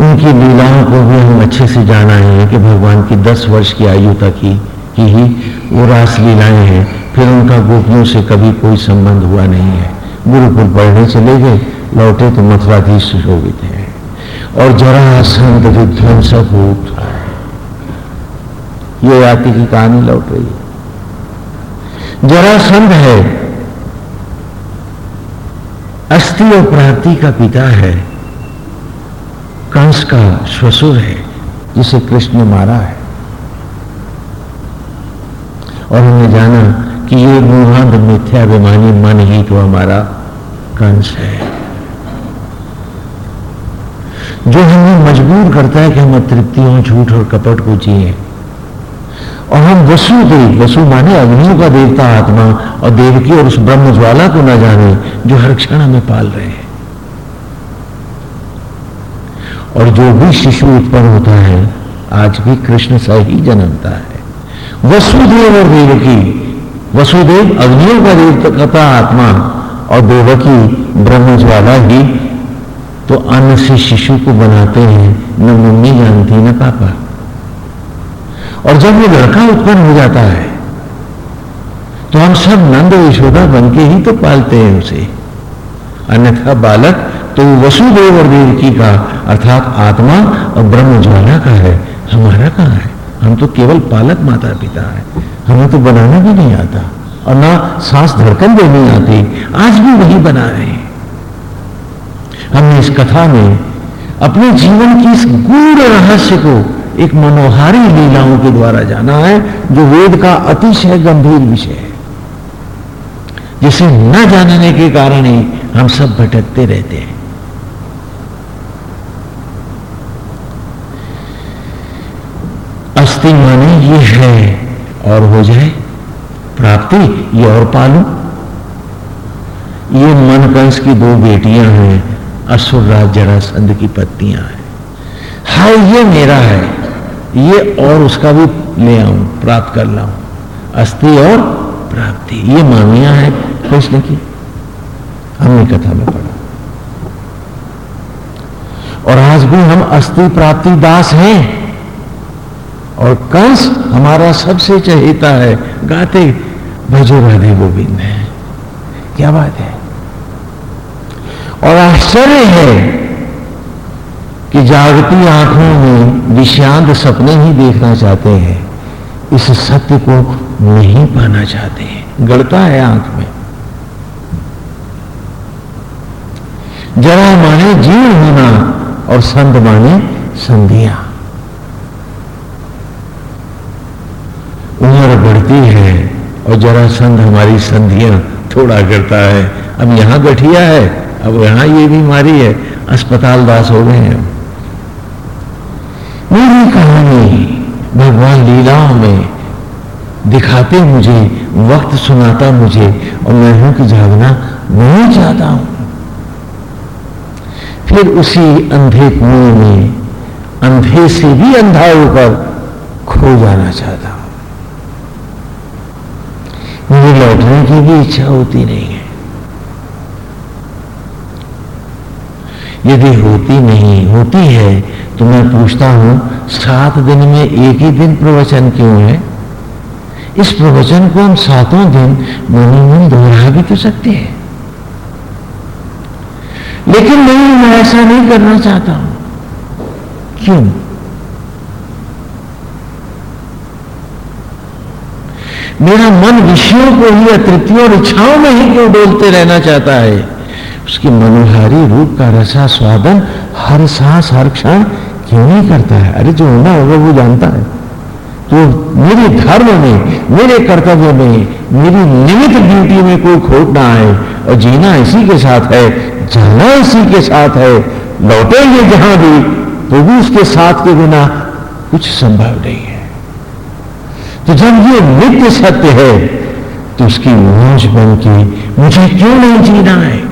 उनकी लीलाओं को भी हम अच्छे से जाना है कि भगवान की दस वर्ष की आयु तक ही, की ही वो रास लीलाएँ हैं, फिर उनका गोपियों से कभी कोई संबंध हुआ नहीं है। गुरुकुल पढ़ने चले गए, लौटे तो मथुराधीश सुशोभित है और जरा संत विध्वंसक हो उठा ये याति की कहानी लौट रही? है जरा संत है अस्थि और प्राप्ति का पिता है। कंस का श्वसुर है, जिसे कृष्ण ने मारा है। और हमने जाना कि ये मोहांध मिथ्याभिमानी मन ही तो हमारा कंस है। जो हमें मजबूर करता है कि हम अतृप्तियों झूठ और कपट को जिए और हम वसुदेव वसु माने अग्नियों का देवता आत्मा, और देवकी और उस ब्रह्म ज्वाला को न जाने जो हर क्षण हमें पाल रहे हैं। और जो भी शिशु उत्पन्न होता है, आज भी कृष्ण सा ही जन्मता है। वसुदेव और देवकी वसुदेव अग्नियों का देवता आत्मा, और देवकी ब्रह्म ज्वाला ही तो अन्न से शिशु को बनाते हैं, न मम्मी जानती, न पापा। और जब वो लड़का उत्पन्न हो जाता है तो हम सब नंद यशोदा बन के ही तो पालते हैं उसे। अन्यथा बालक तो वसुदेव और देवकी का, अर्थात आत्मा और ब्रह्म ज्वाला का है, हमारा कहाँ है। हम तो केवल पालक माता पिता है। हमें तो बनाना भी नहीं आता, और ना सांस धड़कन नहीं आती, आज भी वही बना रहे हैं। हमने इस कथा में अपने जीवन की इस गूढ़ रहस्य को एक मनोहारी लीलाओं के द्वारा जाना है, जो वेद का अतिशय गंभीर विषय है। जिसे न जानने के कारण ही हम सब भटकते रहते हैं। अस्थि माने ये है और हो जाए, प्राप्ति ये और पालू। ये मन कंस की दो बेटियाँ हैं, असुर राज जरासंध की पत्नियाँ हैं। हाय, ये मेरा है ये और उसका भी ले आऊँ प्राप्त कर लाऊं अस्थि और प्राप्ति, ये मामियाँ है कृष्ण की। हमने कथा में पढ़ा। और आज भी हम अस्थि प्राप्ति दास हैं। और कंस हमारा सबसे चहेता है। गाते, भजो राधे गोविंद है। क्या बात है? और आश्चर्य है कि जागती आँखों में विषांत सपने ही देखना चाहते हैं, इस सत्य को नहीं पाना चाहते हैं। गड़ता है आँख में। जरा माने जीव होना और संत माने संधिया। उम्र बढ़ती है और जरा संत हमारी संधियाँ थोड़ा करता है। अब यहाँ गठिया है, अब यहाँ ये बीमारी है। अस्पताल दास हो गए हैं। मेरी कहानी भगवान लीलाओं में दिखाते मुझे, वक्त सुनाता मुझे और मैं हूँ कि जागना नहीं चाहता हूँ। फिर उसी अंधे कुएँ में, अंधे से भी अंधा होकर खो जाना चाहता हूँ। मुझे लौटने की भी इच्छा होती नहीं है यदि होती नहीं, होती है तो मैं पूछता हूँ, सात दिन में एक ही दिन प्रवचन क्यों है? इस प्रवचन को हम सातों दिन मन मन दोहरा भी तो सकते हैं। लेकिन नहीं मैं ऐसा नहीं करना चाहता। हूँ क्यों? मेरा मन विषयों को ही, अतृप्तियों और इच्छाओं में ही क्यों डोलते रहना चाहता है? उसकी मनोहारी रूप का रसा स्वादन हर सांस, हर क्षण क्यों नहीं करता है? अरे जो होना होगा वो जानता है। तो मेरे धर्म में, मेरे कर्तव्य में, मेरी निमित ड्यूटी में कोई खोट ना आए और जीना इसी के साथ है, जाना इसी के साथ है, लौटेंगे जहाँ भी तो भी उसके साथ के बिना कुछ संभव नहीं है। तो जब ये नित्य सत्य है तो उसकी मौज बन के मुझे क्यों नहीं जीना है?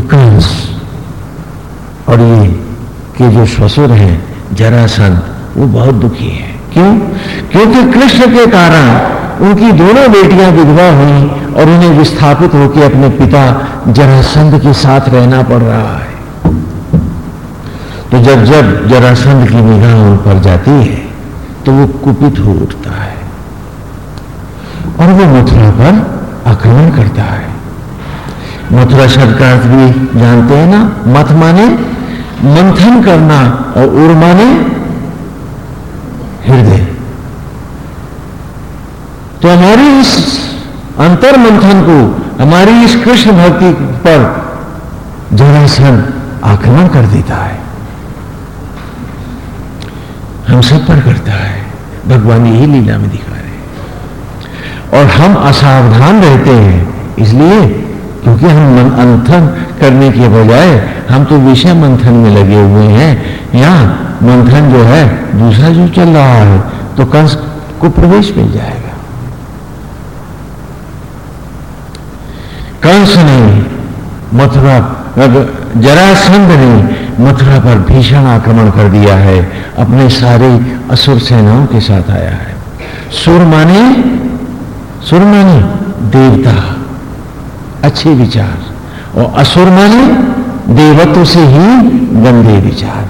कंस और ये के जो ससुर हैं जरासंत वो बहुत दुखी है। क्यों? क्योंकि कृष्ण के कारण उनकी दोनों बेटियाँ विधवा हुई और उन्हें विस्थापित होकर अपने पिता जरासंध के साथ रहना पड़ रहा है। तो जब जब जरासंध की निगाह उन पर जाती है तो वो कुपित हो उठता है और वो मथुरा पर आक्रमण करता है। मथुरा शब्द का अर्थ भी जानते हैं ना मथ माने, मंथन करना और उर माने हृदय। तो हमारी इस अंतर मंथन को, हमारी इस कृष्ण भक्ति पर जरासन आक्रमण कर देता है। हम सब पर करता है। भगवान यही लीला में दिखा रहे हैं। और हम असावधान रहते हैं, इसलिए क्योंकि हम मन अंथन करने के बजाय हम तो विषय मंथन में लगे हुए हैं। यहाँ मंथन जो है, दूसरा जो चल रहा है तो कंस को प्रवेश मिल जाएगा। कंस ने मथुरा जरासंध ने मथुरा पर भीषण आक्रमण कर दिया है। अपने सारे असुर सेनाओं के साथ आया है। सुर माने सुर माने देवता। अच्छे विचार। और असुर माने देवत्व से ही गंदे विचार।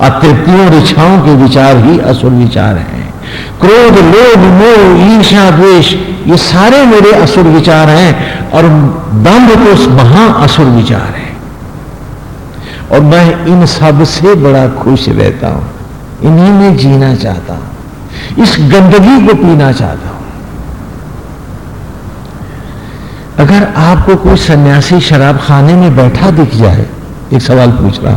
अतृप्तियों और इच्छाओं के विचार ही असुर विचार हैं। क्रोध, लोभ, मोह ईर्षा द्वेष, ये सारे मेरे असुर विचार हैं और दंभ तो महा असुर विचार है। और मैं इन सबसे बड़ा खुश रहता हूँ। इन्हीं में जीना चाहता हूँ। इस गंदगी को पीना चाहता हूँ अगर आपको कोई सन्यासी शराब खाने में बैठा दिख जाए, एक सवाल पूछ रहा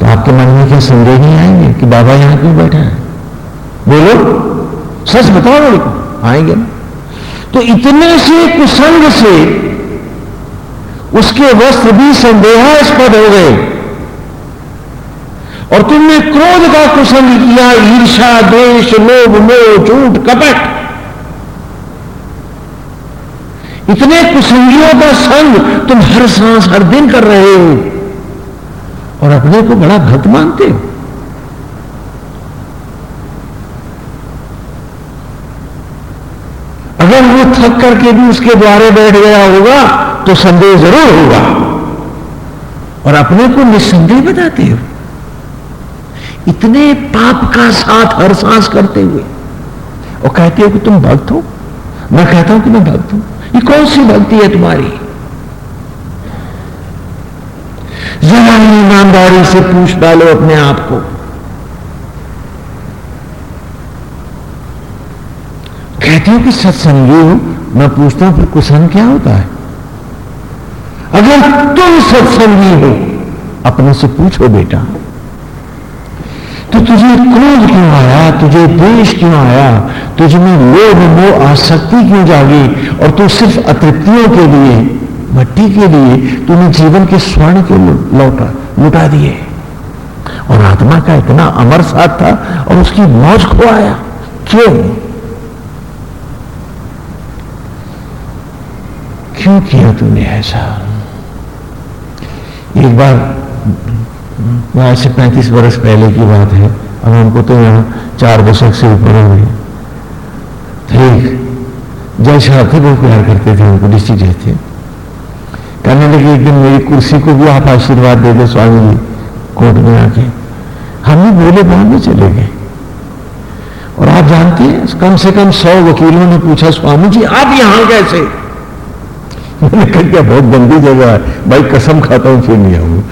तो आपके मन में क्या संदेह नहीं आएँगे कि बाबा यहाँ क्यों बैठा है? बोलो, सच बताओ आएँगे ना? तो इतने से कुसंग से उसके वस्त्र भी संदेहास्पद हो गए। और तुमने क्रोध का कुसंग किया ईर्षा द्वेष, लोभ, मोह, झूठ, कपट। इतने कुसंगियों का संग तुम हर सांस हर दिन कर रहे हो और अपने को बड़ा भक्त मानते हो। अगर वो थक करके भी उसके द्वारे बैठ गया होगा तो संदेह ज़रूर होगा। और अपने को निस्संदेह बताते हो। इतने पाप का साथ हर सांस करते हुए। और कहते हो कि तुम भक्त हो। मैं कहता हूँ कि मैं भक्त हूँ। ये कौन सी भक्ति है तुम्हारी जरा ईमानदारी से पूछ डालो अपने आप को। कहती हो कि सत्संगी हो, मैं पूछता हूँ, फिर कुसंग क्या होता है? अगर तुम सत्संगी हो, अपने से पूछो बेटा। तो तुझे क्रोध क्यों आया? तुझे द्वेष क्यों आया? तुझ में लोभ मोह आसक्ति क्यों जागी? और तू सिर्फ़ अतृप्तियों के लिए मट्टी के लिए तूने जीवन के स्वर्ण के लौटा, लुटा दिए। और आत्मा का इतना अमर साथ था, और उसकी मौज खो आया। क्यों? क्यों किया तूने ऐसा? एक बार आज से पैंतीस वर्ष पहले की बात है। अब हमको तो यहाँ चार दशक से ऊपर हो गए। ठीक। जय शाह थे बहुत प्यार करते थे, उनको डिस्ट्रिक्ट जज थे कहने लगे, एक दिन मेरी कुर्सी को भी आप आशीर्वाद दे दो स्वामी जी, कोर्ट में आके। हम भी बोले बाद में चले गए। और आप जानते हैं, कम से कम सौ वकीलों ने पूछा, स्वामी जी, आप यहाँ कैसे? मैंने कहा, क्या बहुत गंदी जगह है। भाई, कसम खाता हूँ, फिर नहीं आऊँगा।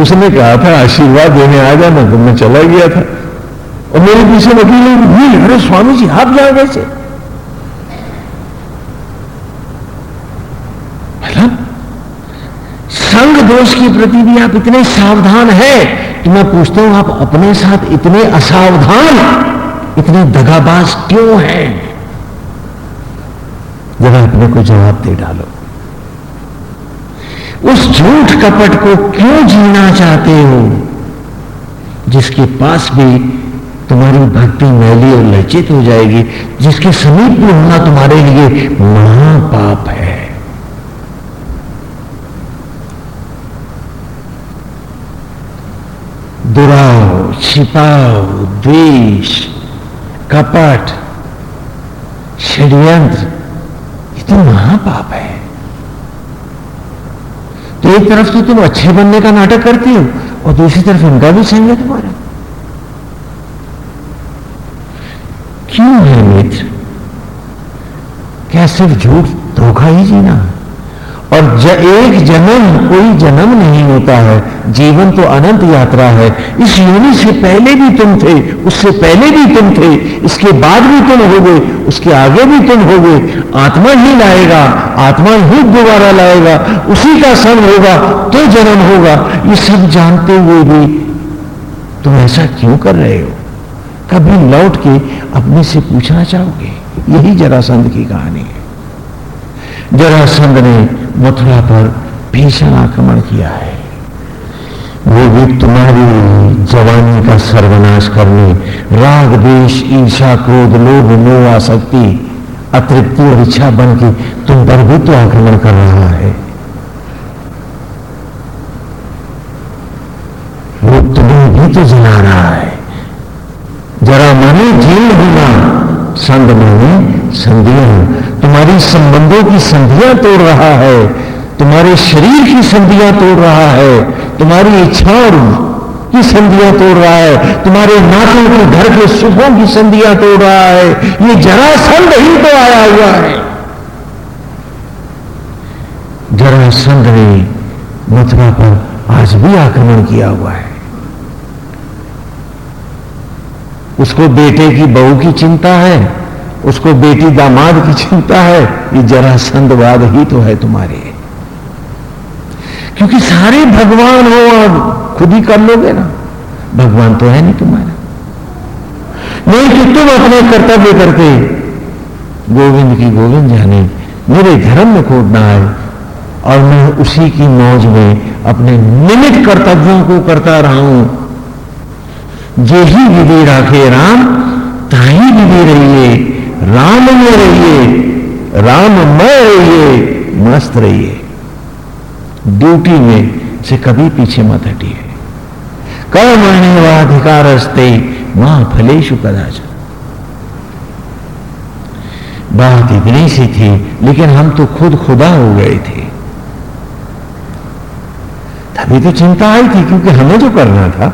उसने कहा था, आशीर्वाद देने आ जाना तो मैं चला गया था। और मेरे पीछे वकील अरे स्वामी जी, आप जा कैसे? मतलब संग दोष के प्रति भी आप इतने सावधान हैं कि मैं पूछता हूँ, आप अपने साथ इतने असावधान, इतने दगाबाज क्यों हैं? जरा अपने को जवाब दे डालो। उस झूठ कपट को क्यों जीना चाहते हो? जिसके पास भी तुम्हारी भक्ति मैली और लचित हो जाएगी, जिसके समीप में होना तुम्हारे लिए महापाप है। दुराव छिपाओ द्वेष, कपट, षड्यंत्र तो महापाप है। तो एक तरफ़ तो तुम अच्छे बनने का नाटक करती हो और दूसरी तरफ़ उनका भी संग है तुम्हारा। क्यों है मित्र? क्या सिर्फ़ झूठ धोखा ही जीना? है और ज, एक जन्म कोई जन्म नहीं होता है। जीवन तो अनंत यात्रा है। इस योनि से पहले भी तुम थे उससे पहले भी तुम थे इसके बाद भी तुम हो गए उसके आगे भी तुम हो गए आत्मा ही लाएगा आत्मा ही दोबारा लाएगा उसी का संग होगा तो जन्म होगा। ये सब जानते हुए भी तुम ऐसा क्यों कर रहे हो? कभी लौट के अपने से पूछना चाहोगे? यही जरासंध की कहानी है। जरासंध ने मथुरा पर भीषण आक्रमण किया है। वो भी तुम्हारी जवानी का सर्वनाश करने, राग देश ईर्षा क्रोध, लोभ, मोह, आसक्ति, अतृप्ति और इच्छा बन के तुम पर भी तो आक्रमण कर रहा है। वो तुम्हें भी तो जला रहा है। जरा माने जीर्ण होना। संग माने संधियाँ तुम्हारी संबंधों की संधियाँ तोड़ रहा है, तुम्हारे शरीर की संधियाँ तोड़ रहा है, तुम्हारी इच्छाओं की संधियाँ तोड़ रहा है, तुम्हारे नातों के घर के सुखों की संधियाँ तोड़ रहा है, ये जरासंध ही तो आया हुआ है। जरा जरासंध ने मथुरा पर आज भी आक्रमण किया हुआ है। उसको बेटे की बहू की चिंता है उसको बेटी दामाद की चिंता है, ये जरा संदवाद ही तो है तुम्हारे। क्योंकि सारे भगवान हो और खुद ही कर लोगे ना। भगवान तो है नहीं तुम्हारा। नहीं कि तुम अपने कर्तव्य करते गोविंद की गोविंद जाने, मेरे धर्म में खोट ना आए, और मैं उसी की मौज में अपने निमित कर्तव्यों को करता रहा हूँ। जे ही विधि राखे राम, ताही विधि रहिए। राम में रहिए, राम मय रहिए, मस्त रहिए। ड्यूटी में से कभी पीछे मत हटिए। कर्मण्य अधिकार हस्ते वहाँ फलेशु कदाच बात इतनी सी थी, लेकिन हम तो खुद खुदा हो गए थे। तभी तो चिंता आई थी, क्योंकि हमें जो करना था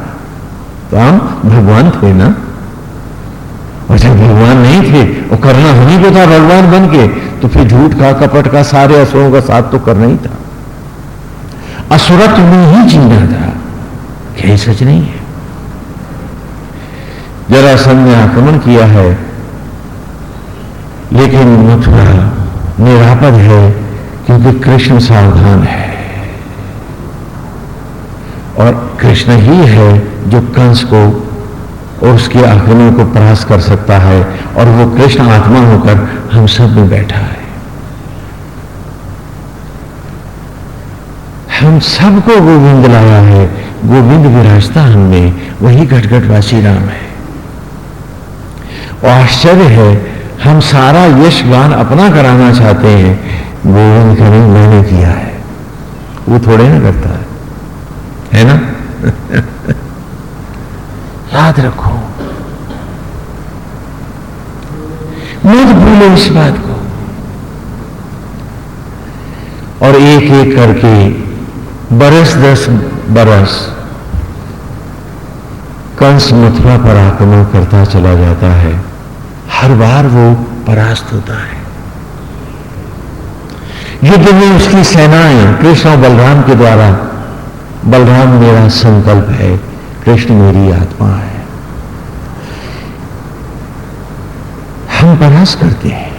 तो हम भगवान थे ना? और जब भगवान नहीं थे और करना हमें को था भगवान बन के तो फिर झूठ का कपट का सारे असुरों का साथ तो करना ही था। असुरत में ही जीना था। क्या सच नहीं है। जरा जरासंध ने आक्रमण किया है, लेकिन मथुरा निरापद है, क्योंकि कृष्ण सावधान है। और कृष्ण ही है जो कंस को और उसके आक्रमण को परास कर सकता है और वो कृष्ण आत्मा होकर हम सब में बैठा है। हम सबको गोविंद लाया है। गोविंद विराजता हमें वही घटघटवासी राम है। और आश्चर्य है, हम सारा यश गान अपना कराना चाहते हैं। गोविंद का नहीं मैंने किया है। वो थोड़े ना करता है। है ना? <laughs> याद रखो मत भूलो इस बात को। और एक एक करके बरस दस बरस कंस मथुरा पर आक्रमण करता चला जाता है। हर बार वो परास्त होता है। युद्ध में उसकी सेनाएँ, कृष्ण और बलराम के द्वारा, बलराम मेरा संकल्प है, कृष्ण मेरी आत्मा है। हम परास करते हैं।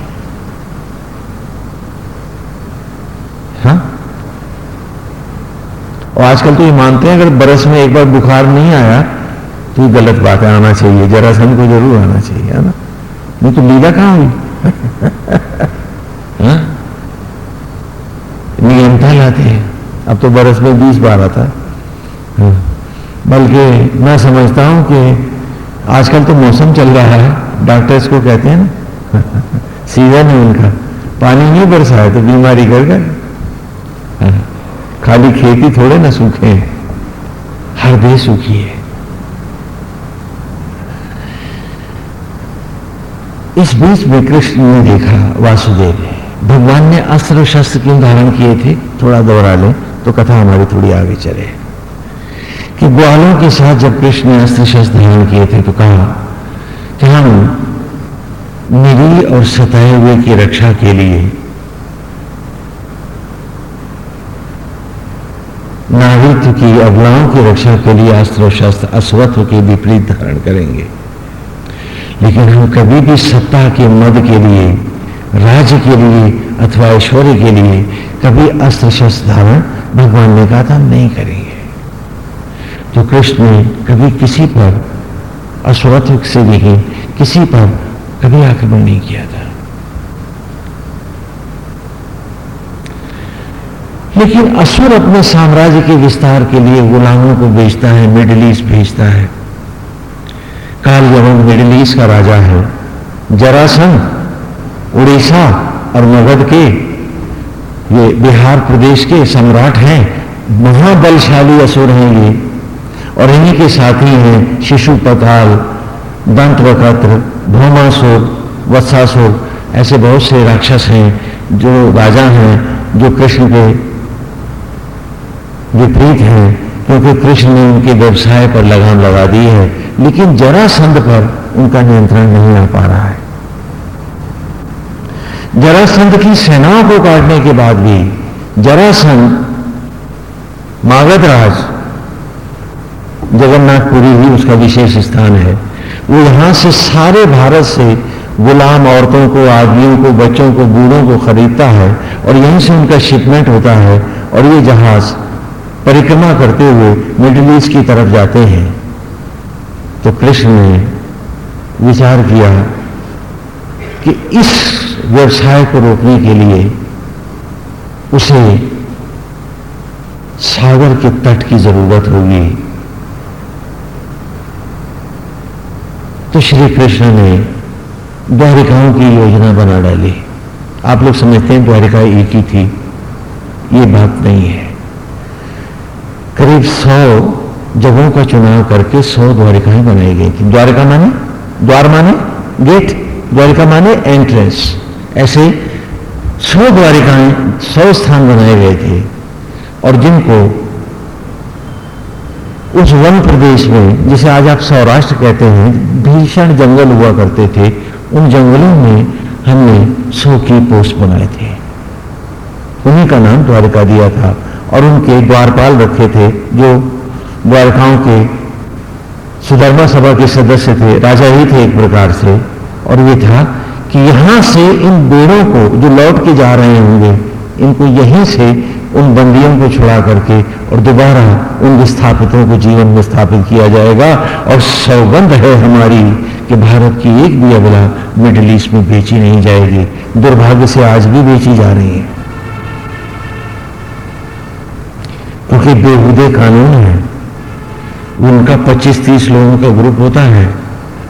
हाँ? और आजकल तो ये मानते हैं, अगर बरस में एक बार बुखार नहीं आया तो ये गलत बात है आना चाहिए जरासंध को ज़रूर आना चाहिए, है ना? नहीं तो लीला कहाँ हुई? हाँ? नियमता लाते हैं। अब तो बरस में बीस बार आता है। हाँ। बल्कि मैं समझता हूँ कि आजकल तो मौसम चल रहा है, डॉक्टर्स को कहते हैं ना सीज़न है उनका। पानी नहीं बरसा है तो बीमारी कर गए। खाली खेती थोड़े ना सूखे हर देश सूखी है। इस बीच में कृष्ण ने देखा वासुदेव ने। भगवान ने अस्त्र शस्त्र क्यों धारण किए थे? थोड़ा दोहरा लें तो कथा हमारी थोड़ी आगे चले। कि ग्वालों के साथ जब कृष्ण ने अस्त्र शस्त्र धारण किए थे तो कहा कि हम निरी और सताए हुए की रक्षा के लिए। नावित्व की अबलाओं की रक्षा के लिए अस्त्र शस्त्र अश्वत्व के विपरीत धारण करेंगे। लेकिन हम कभी भी सत्ता के मद के लिए राज्य के लिए अथवा ऐश्वर्य के लिए कभी अस्त्र शस्त्र धारण भगवान ने कहा था नहीं करेंगे। तो कृष्ण ने कभी किसी पर अश्वत्व से नहीं, किसी पर कभी आक्रमण नहीं किया था। लेकिन असुर अपने साम्राज्य के विस्तार के लिए गुलामों को बेचता है, मिडिल ईस्ट भेजता है। काल यवन मिडिल ईस्ट का राजा है। जरासंध, उड़ीसा और मगध के ये बिहार प्रदेश के सम्राट हैं। महाबलशाली असुर हैं ये। और इन्हीं के साथी हैं शिशु पताल दंत वकत्र भौमासुर, वत्सासुर, ऐसे बहुत से राक्षस हैं जो राजा हैं, जो कृष्ण के विपरीत हैं, क्योंकि कृष्ण ने उनके व्यवसाय पर लगाम लगा दी है, लेकिन जरासंध पर उनका नियंत्रण नहीं आ पा रहा है। जरासंध की सेनाओं को काटने के बाद भी जरासंध मागध राज, जगन्नाथपुरी ही उसका विशेष स्थान है। वो यहाँ से सारे भारत से गुलाम औरतों को, आदमियों को, बच्चों को, बूढ़ों को खरीदता है और यहीं से उनका शिपमेंट होता है और ये जहाज़ परिक्रमा करते हुए मिडिल ईस्ट की तरफ़ जाते हैं। तो कृष्ण ने विचार किया कि इस व्यवसाय को रोकने के लिए उसे सागर के तट की ज़रूरत होगी। तो श्री कृष्ण ने द्वारिकाओं की योजना बना डाली। आप लोग समझते हैं द्वारिका एक ही थी। ये बात नहीं है। करीब सौ जगहों का चुनाव करके सौ द्वारिकाएँ बनाई गई थी। द्वारिका माने? द्वार माने? गेट? द्वारिका माने एंट्रेंस ऐसे सौ द्वारिकाएँ, सौ स्थान बनाए गए थे। और जिनको उस वन प्रदेश में, जिसे आज आप सौराष्ट्र कहते हैं, भीषण जंगल हुआ करते थे, उन जंगलों में हमने सौ की पोस्ट बनाए थे। उन्हीं का नाम द्वारका दिया था और उनके द्वारपाल रखे थे, जो द्वारकाओं के सुधर्मा सभा के सदस्य थे, राजा ही थे एक प्रकार से। और ये था कि यहाँ से इन बेड़ों को जो लौट के जा रहे होंगे, इनको यहीं से उन बंदियों को छुड़ा करके और दोबारा उन विस्थापितों को जीवन में स्थापित किया जाएगा। और सौगंध है हमारी कि भारत की एक भी अगला मिडिल ईस्ट में बेची नहीं जाएगी। दुर्भाग्य से आज भी बेची जा रही है। क्योंकि बेहूदे कानून है। उनका 25-30 लोगों का ग्रुप होता है।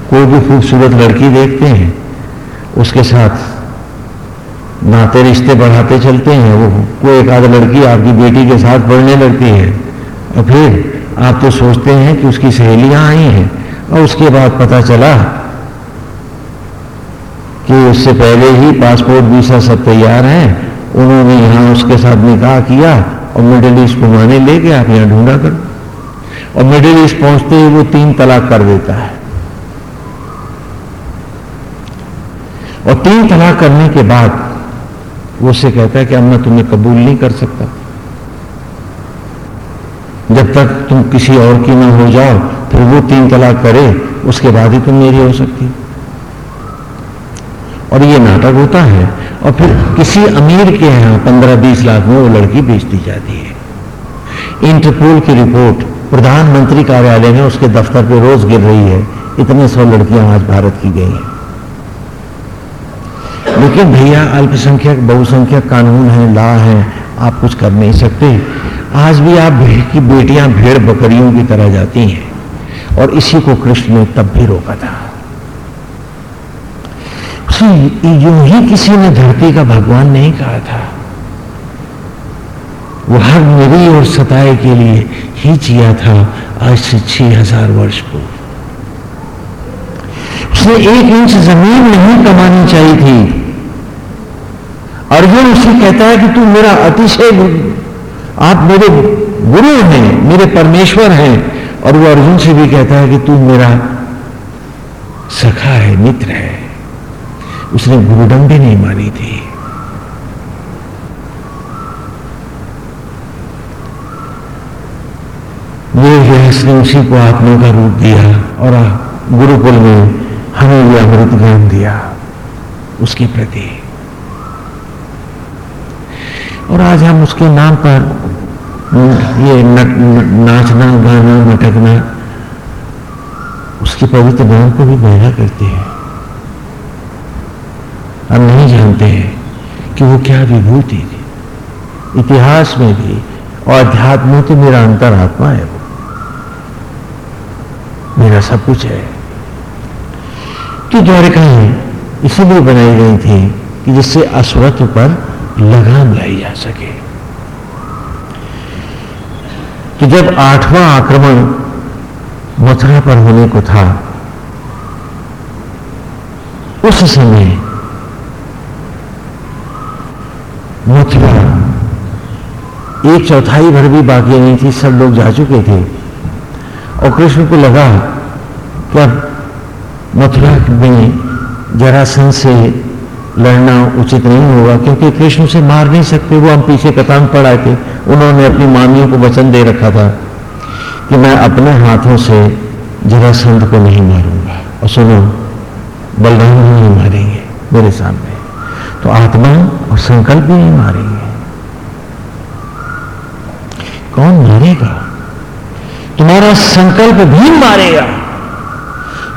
कोई भी खूबसूरत लड़की देखते हैं। उसके साथ नाते रिश्ते बढ़ाते चलते हैं, वो कोई एक आध लड़की आपकी बेटी के साथ पढ़ने लगती है और फिर आप तो सोचते हैं कि उसकी सहेलियाँ आई हैं, और उसके बाद पता चला कि उससे पहले ही पासपोर्ट वीसा सब तैयार है, उन्होंने यहाँ उसके साथ निकाह किया, और मिडिल ईस्ट घुमाने ले गए आप यहाँ ढूंढा कर। और मिडिल ईस्ट पहुँचते ही वो तीन तलाक कर देता है। और तीन तलाक करने के बाद वो उससे कहता है कि अब मैं तुम्हें कबूल नहीं कर सकता। जब तक तुम किसी और की ना हो जाओ, फिर वो तीन तलाक करे, उसके बाद ही तुम मेरी हो सकती। और ये नाटक होता है, और फिर किसी अमीर के यहाँ पंद्रह बीस लाख में वो लड़की बेच दी जाती है। इंटरपोल की रिपोर्ट, प्रधानमंत्री कार्यालय में उसके दफ्तर पे रोज गिर रही है। इतने सौ लड़कियाँ आज भारत की गई हैं। लेकिन भैया, अल्पसंख्यक, बहुसंख्यक कानून है, ला है, आप कुछ कर नहीं सकते। आज भी आप भेड़ की बेटियाँ भेड़ बकरियों की तरह जाती हैं और इसी को कृष्ण ने तब भी रोका था। यूँ ही किसी ने धरती का भगवान नहीं कहा था। वो हर मेरी और सताए के लिए ही जिया था आज से छह हज़ार वर्ष को उसने एक इंच ज़मीन नहीं कमानी चाहिए थी। अर्जुन उसे कहता है कि तू मेरा अतिशय आप मेरे गुरु हैं, मेरे परमेश्वर हैं। और वो अर्जुन से भी कहता है कि तू मेरा सखा है, मित्र है। उसने गुरुदंडी नहीं मानी थी। व्यास ने उसी को आत्मा का रूप दिया और गुरुकुल में हमें भी अमृत ज्ञान दिया, उसके प्रति। और आज हम उसके नाम पर ये न, न, नाचना गाना मटकना उसके पवित्र नाम को भी बहरा करते हैं। हम नहीं जानते हैं कि वो क्या विभूति थी। इतिहास में भी और अध्यात्म में तो मेरा अंतरात्मा है वो। मेरा सब कुछ है। तो द्वारिकाएँ इसीलिए बनाई गई थी कि जिससे अश्वत्थ पर लगाम लाई जा सके। कि जब आठवां आक्रमण मथुरा पर होने को था, उस समय मथुरा एक चौथाई भर भी बाकी नहीं थी, सब लोग जा चुके थे। और कृष्ण को लगा कि अब मथुरा में जरासन से लड़ना उचित नहीं होगा, क्योंकि कृष्ण से मार नहीं सकते। वो हम पीछे कतान पड़ा थे। उन्होंने अपनी मामियों को वचन दे रखा था कि मैं अपने हाथों से जरासंध को नहीं मारूँगा। और सुनो, बलराम नहीं मारेंगे मेरे सामने। तो आत्मा और संकल्प भी नहीं मारेंगे। कौन मारेगा? तुम्हारा संकल्प भी मारेगा।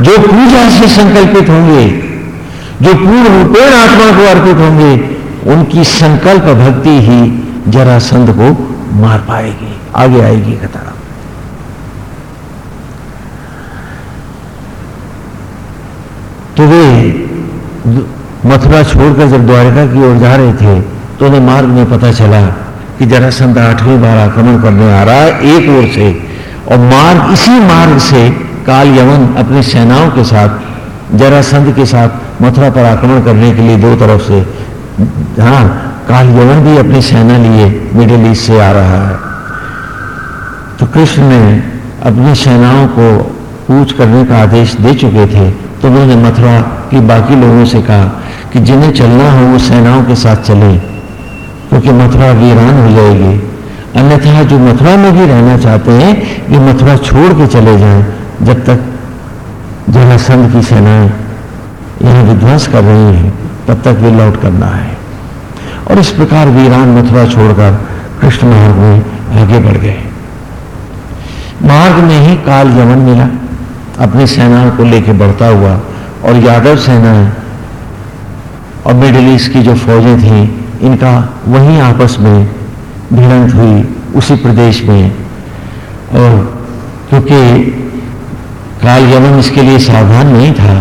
जो पूजा से संकल्पित होंगे जो पूर्ण रूपेण आत्मा को अर्पित होंगे, उनकी संकल्प भक्ति ही जरा जरासंध को मार पाएगी। आगे आएगी कथा। तो वे मथुरा छोड़कर जब द्वारका की ओर जा रहे थे तो उन्हें मार्ग में पता चला कि जरासंध आठवीं बार आक्रमण करने आ रहा है एक ओर से, और मार्ग इसी मार्ग से काल यमन अपनी सेनाओं के साथ जरासंध के साथ मथुरा पर आक्रमण करने के लिए दो तरफ़ से हाँ काल यमन भी अपनी सेना लिए मिडिल ईस्ट से आ रहा है। तो कृष्ण ने अपनी सेनाओं को पूछ करने का आदेश दे चुके थे तो उन्होंने मथुरा की बाकी लोगों से कहा कि जिन्हें चलना हो वो सेनाओं के साथ चले, क्योंकि मथुरा वीरान हो जाएगी। अन्यथा जो मथुरा में भी रहना चाहते हैं, ये मथुरा छोड़ के चले जाएँ, जब तक जरासंध की सेनाएँ यहाँ विध्वंस कर रही हैं, तब तक वे लौट करना है और इस प्रकार वीरान मथुरा छोड़कर कृष्ण मार्ग में आगे बढ़ गए। मार्ग में ही काल यमन मिला। अपनी सेनाओं को लेकर बढ़ता हुआ और यादव सेनाएँ और मिडिल ईस्ट की जो फौजें थी, इनका वहीं आपस में भिड़ंत हुई, उसी प्रदेश में। और क्योंकि काल यमन इसके लिए सावधान नहीं था।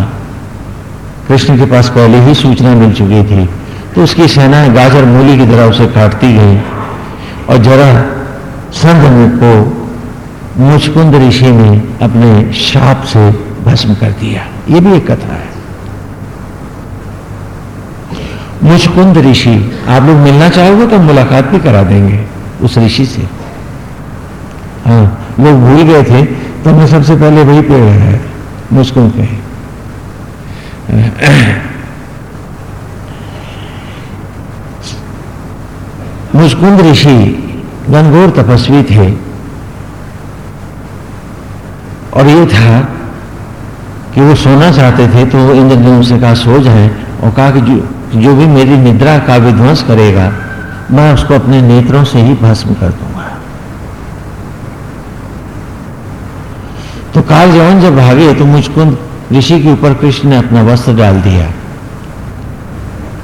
कृष्ण के पास पहले ही सूचना मिल चुकी थी तो उसकी सेनाएँ गाजर मूली की तरह उसे काटती गई और जरा संघ को मुचकुंद ऋषि ने अपने शाप से भस्म कर दिया। ये भी एक कथा है। मुचकुंद ऋषि, आप लोग मिलना चाहोगे तो मुलाकात भी करा देंगे उस ऋषि से। हाँ लोग भूल गए थे तो मैं सबसे पहले वही पेड़ है मुचकुंद के। मुचकुंद ऋषि, गंगोर तपस्वी थे। और ये था कि वो सोना चाहते थे तो इंद्र ने उनसे कहा, सो जाए, और कहा कि जो जो भी मेरी निद्रा का विध्वंस करेगा, मैं उसको अपने नेत्रों से ही भस्म कर दूँगा तो काल जवन जब भागे तो मुचकुंद ऋषि के ऊपर कृष्ण ने अपना वस्त्र डाल दिया।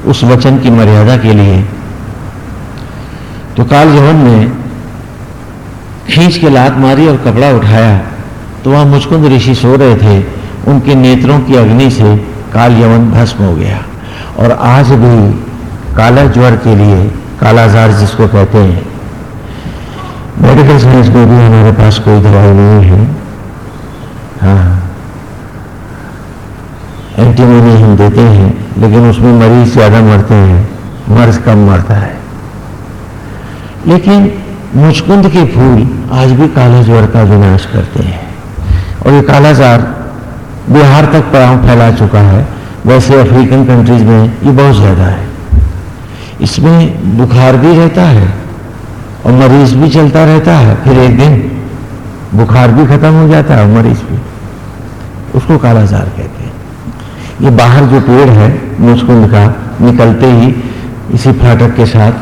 उस वचन की मर्यादा के लिए। तो काल जवन ने खींच के लात मारी और कपड़ा उठाया। तो वहाँ मुचकुंद ऋषि सो रहे थे। उनके नेत्रों की अग्नि से काल यवन भस्म हो गया। और आज भी काला ज्वर के लिए, कालाजार जिसको कहते हैं, मेडिकल साइंस में भी हमारे पास कोई दवाई नहीं है। एंटीमोनी हम देते हैं, लेकिन उसमें मरीज़ ज़्यादा मरते हैं, मर्ज कम मरता है। लेकिन मुचकुंद के फूल आज भी काला ज्वर का विनाश करते हैं। और ये काला कालाजार बिहार तक पाँव फैला चुका है, वैसे अफ्रीकन कंट्रीज़ में ये बहुत ज़्यादा है। इसमें बुखार भी रहता है और मरीज़ भी चलता रहता है, फिर एक दिन बुखार भी खत्म हो जाता है और मरीज़ भी। उसको कालाजार कहते हैं। ये बाहर जो पेड़ है, मुस्कुंद का, निकलते ही इसी फाटक के साथ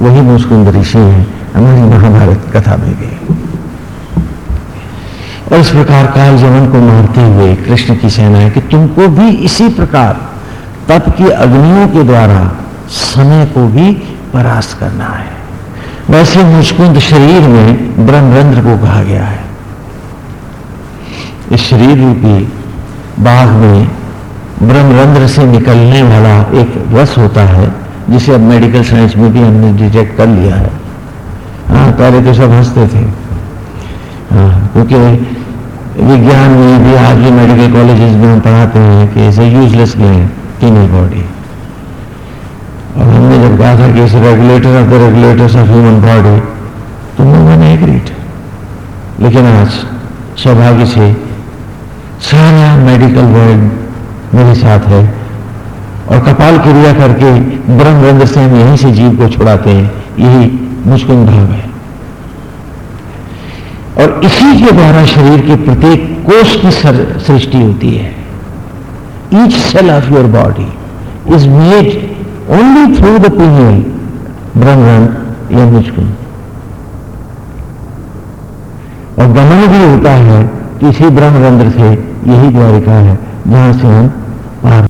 वही मुस्कुंद ऋषि है, हमारी महाभारत कथा में गए। और इस प्रकार काल जवन को मारते हुए कृष्ण की सेना है कि तुमको भी इसी प्रकार तप की अग्नियों के द्वारा समय को भी परास्त करना है। वैसे मुस्कुंद शरीर में ब्रह्मरंध्र को कहा गया है। इस शरीर रूपी बाघ में ब्रह्मरंध्र से निकलने वाला एक रस होता है, जिसे अब मेडिकल साइंस में भी हमने डिटेक्ट कर लिया है। हाँ पहले तो सब हँसते थे। हाँ क्योंकि विज्ञान में भी आज भी मेडिकल कॉलेजेस में हम पढ़ाते हैं कि इसे यूजलेस ग्लैंड इन बॉडी और हमने जब कहा था कि इस regulator of the regulators of human body तो नो वन एग्रीड लेकिन आज, सौभाग्य से, सारा मेडिकल वर्ल्ड मेरे साथ है। और कपाल क्रिया करके ब्रह्म रंध्र से हम यहीं से जीव को छुड़ाते हैं। यही मुस्कुन भाव है। और इसी के द्वारा शरीर के प्रत्येक कोष की सृष्टि होती है। Each cell of your body is made only through the pineal ब्रह्म या मुचकुन और गमन भी होता है कि इसी ब्रह्मरंध्र से यही द्वारिका है। जहाँ से हम पार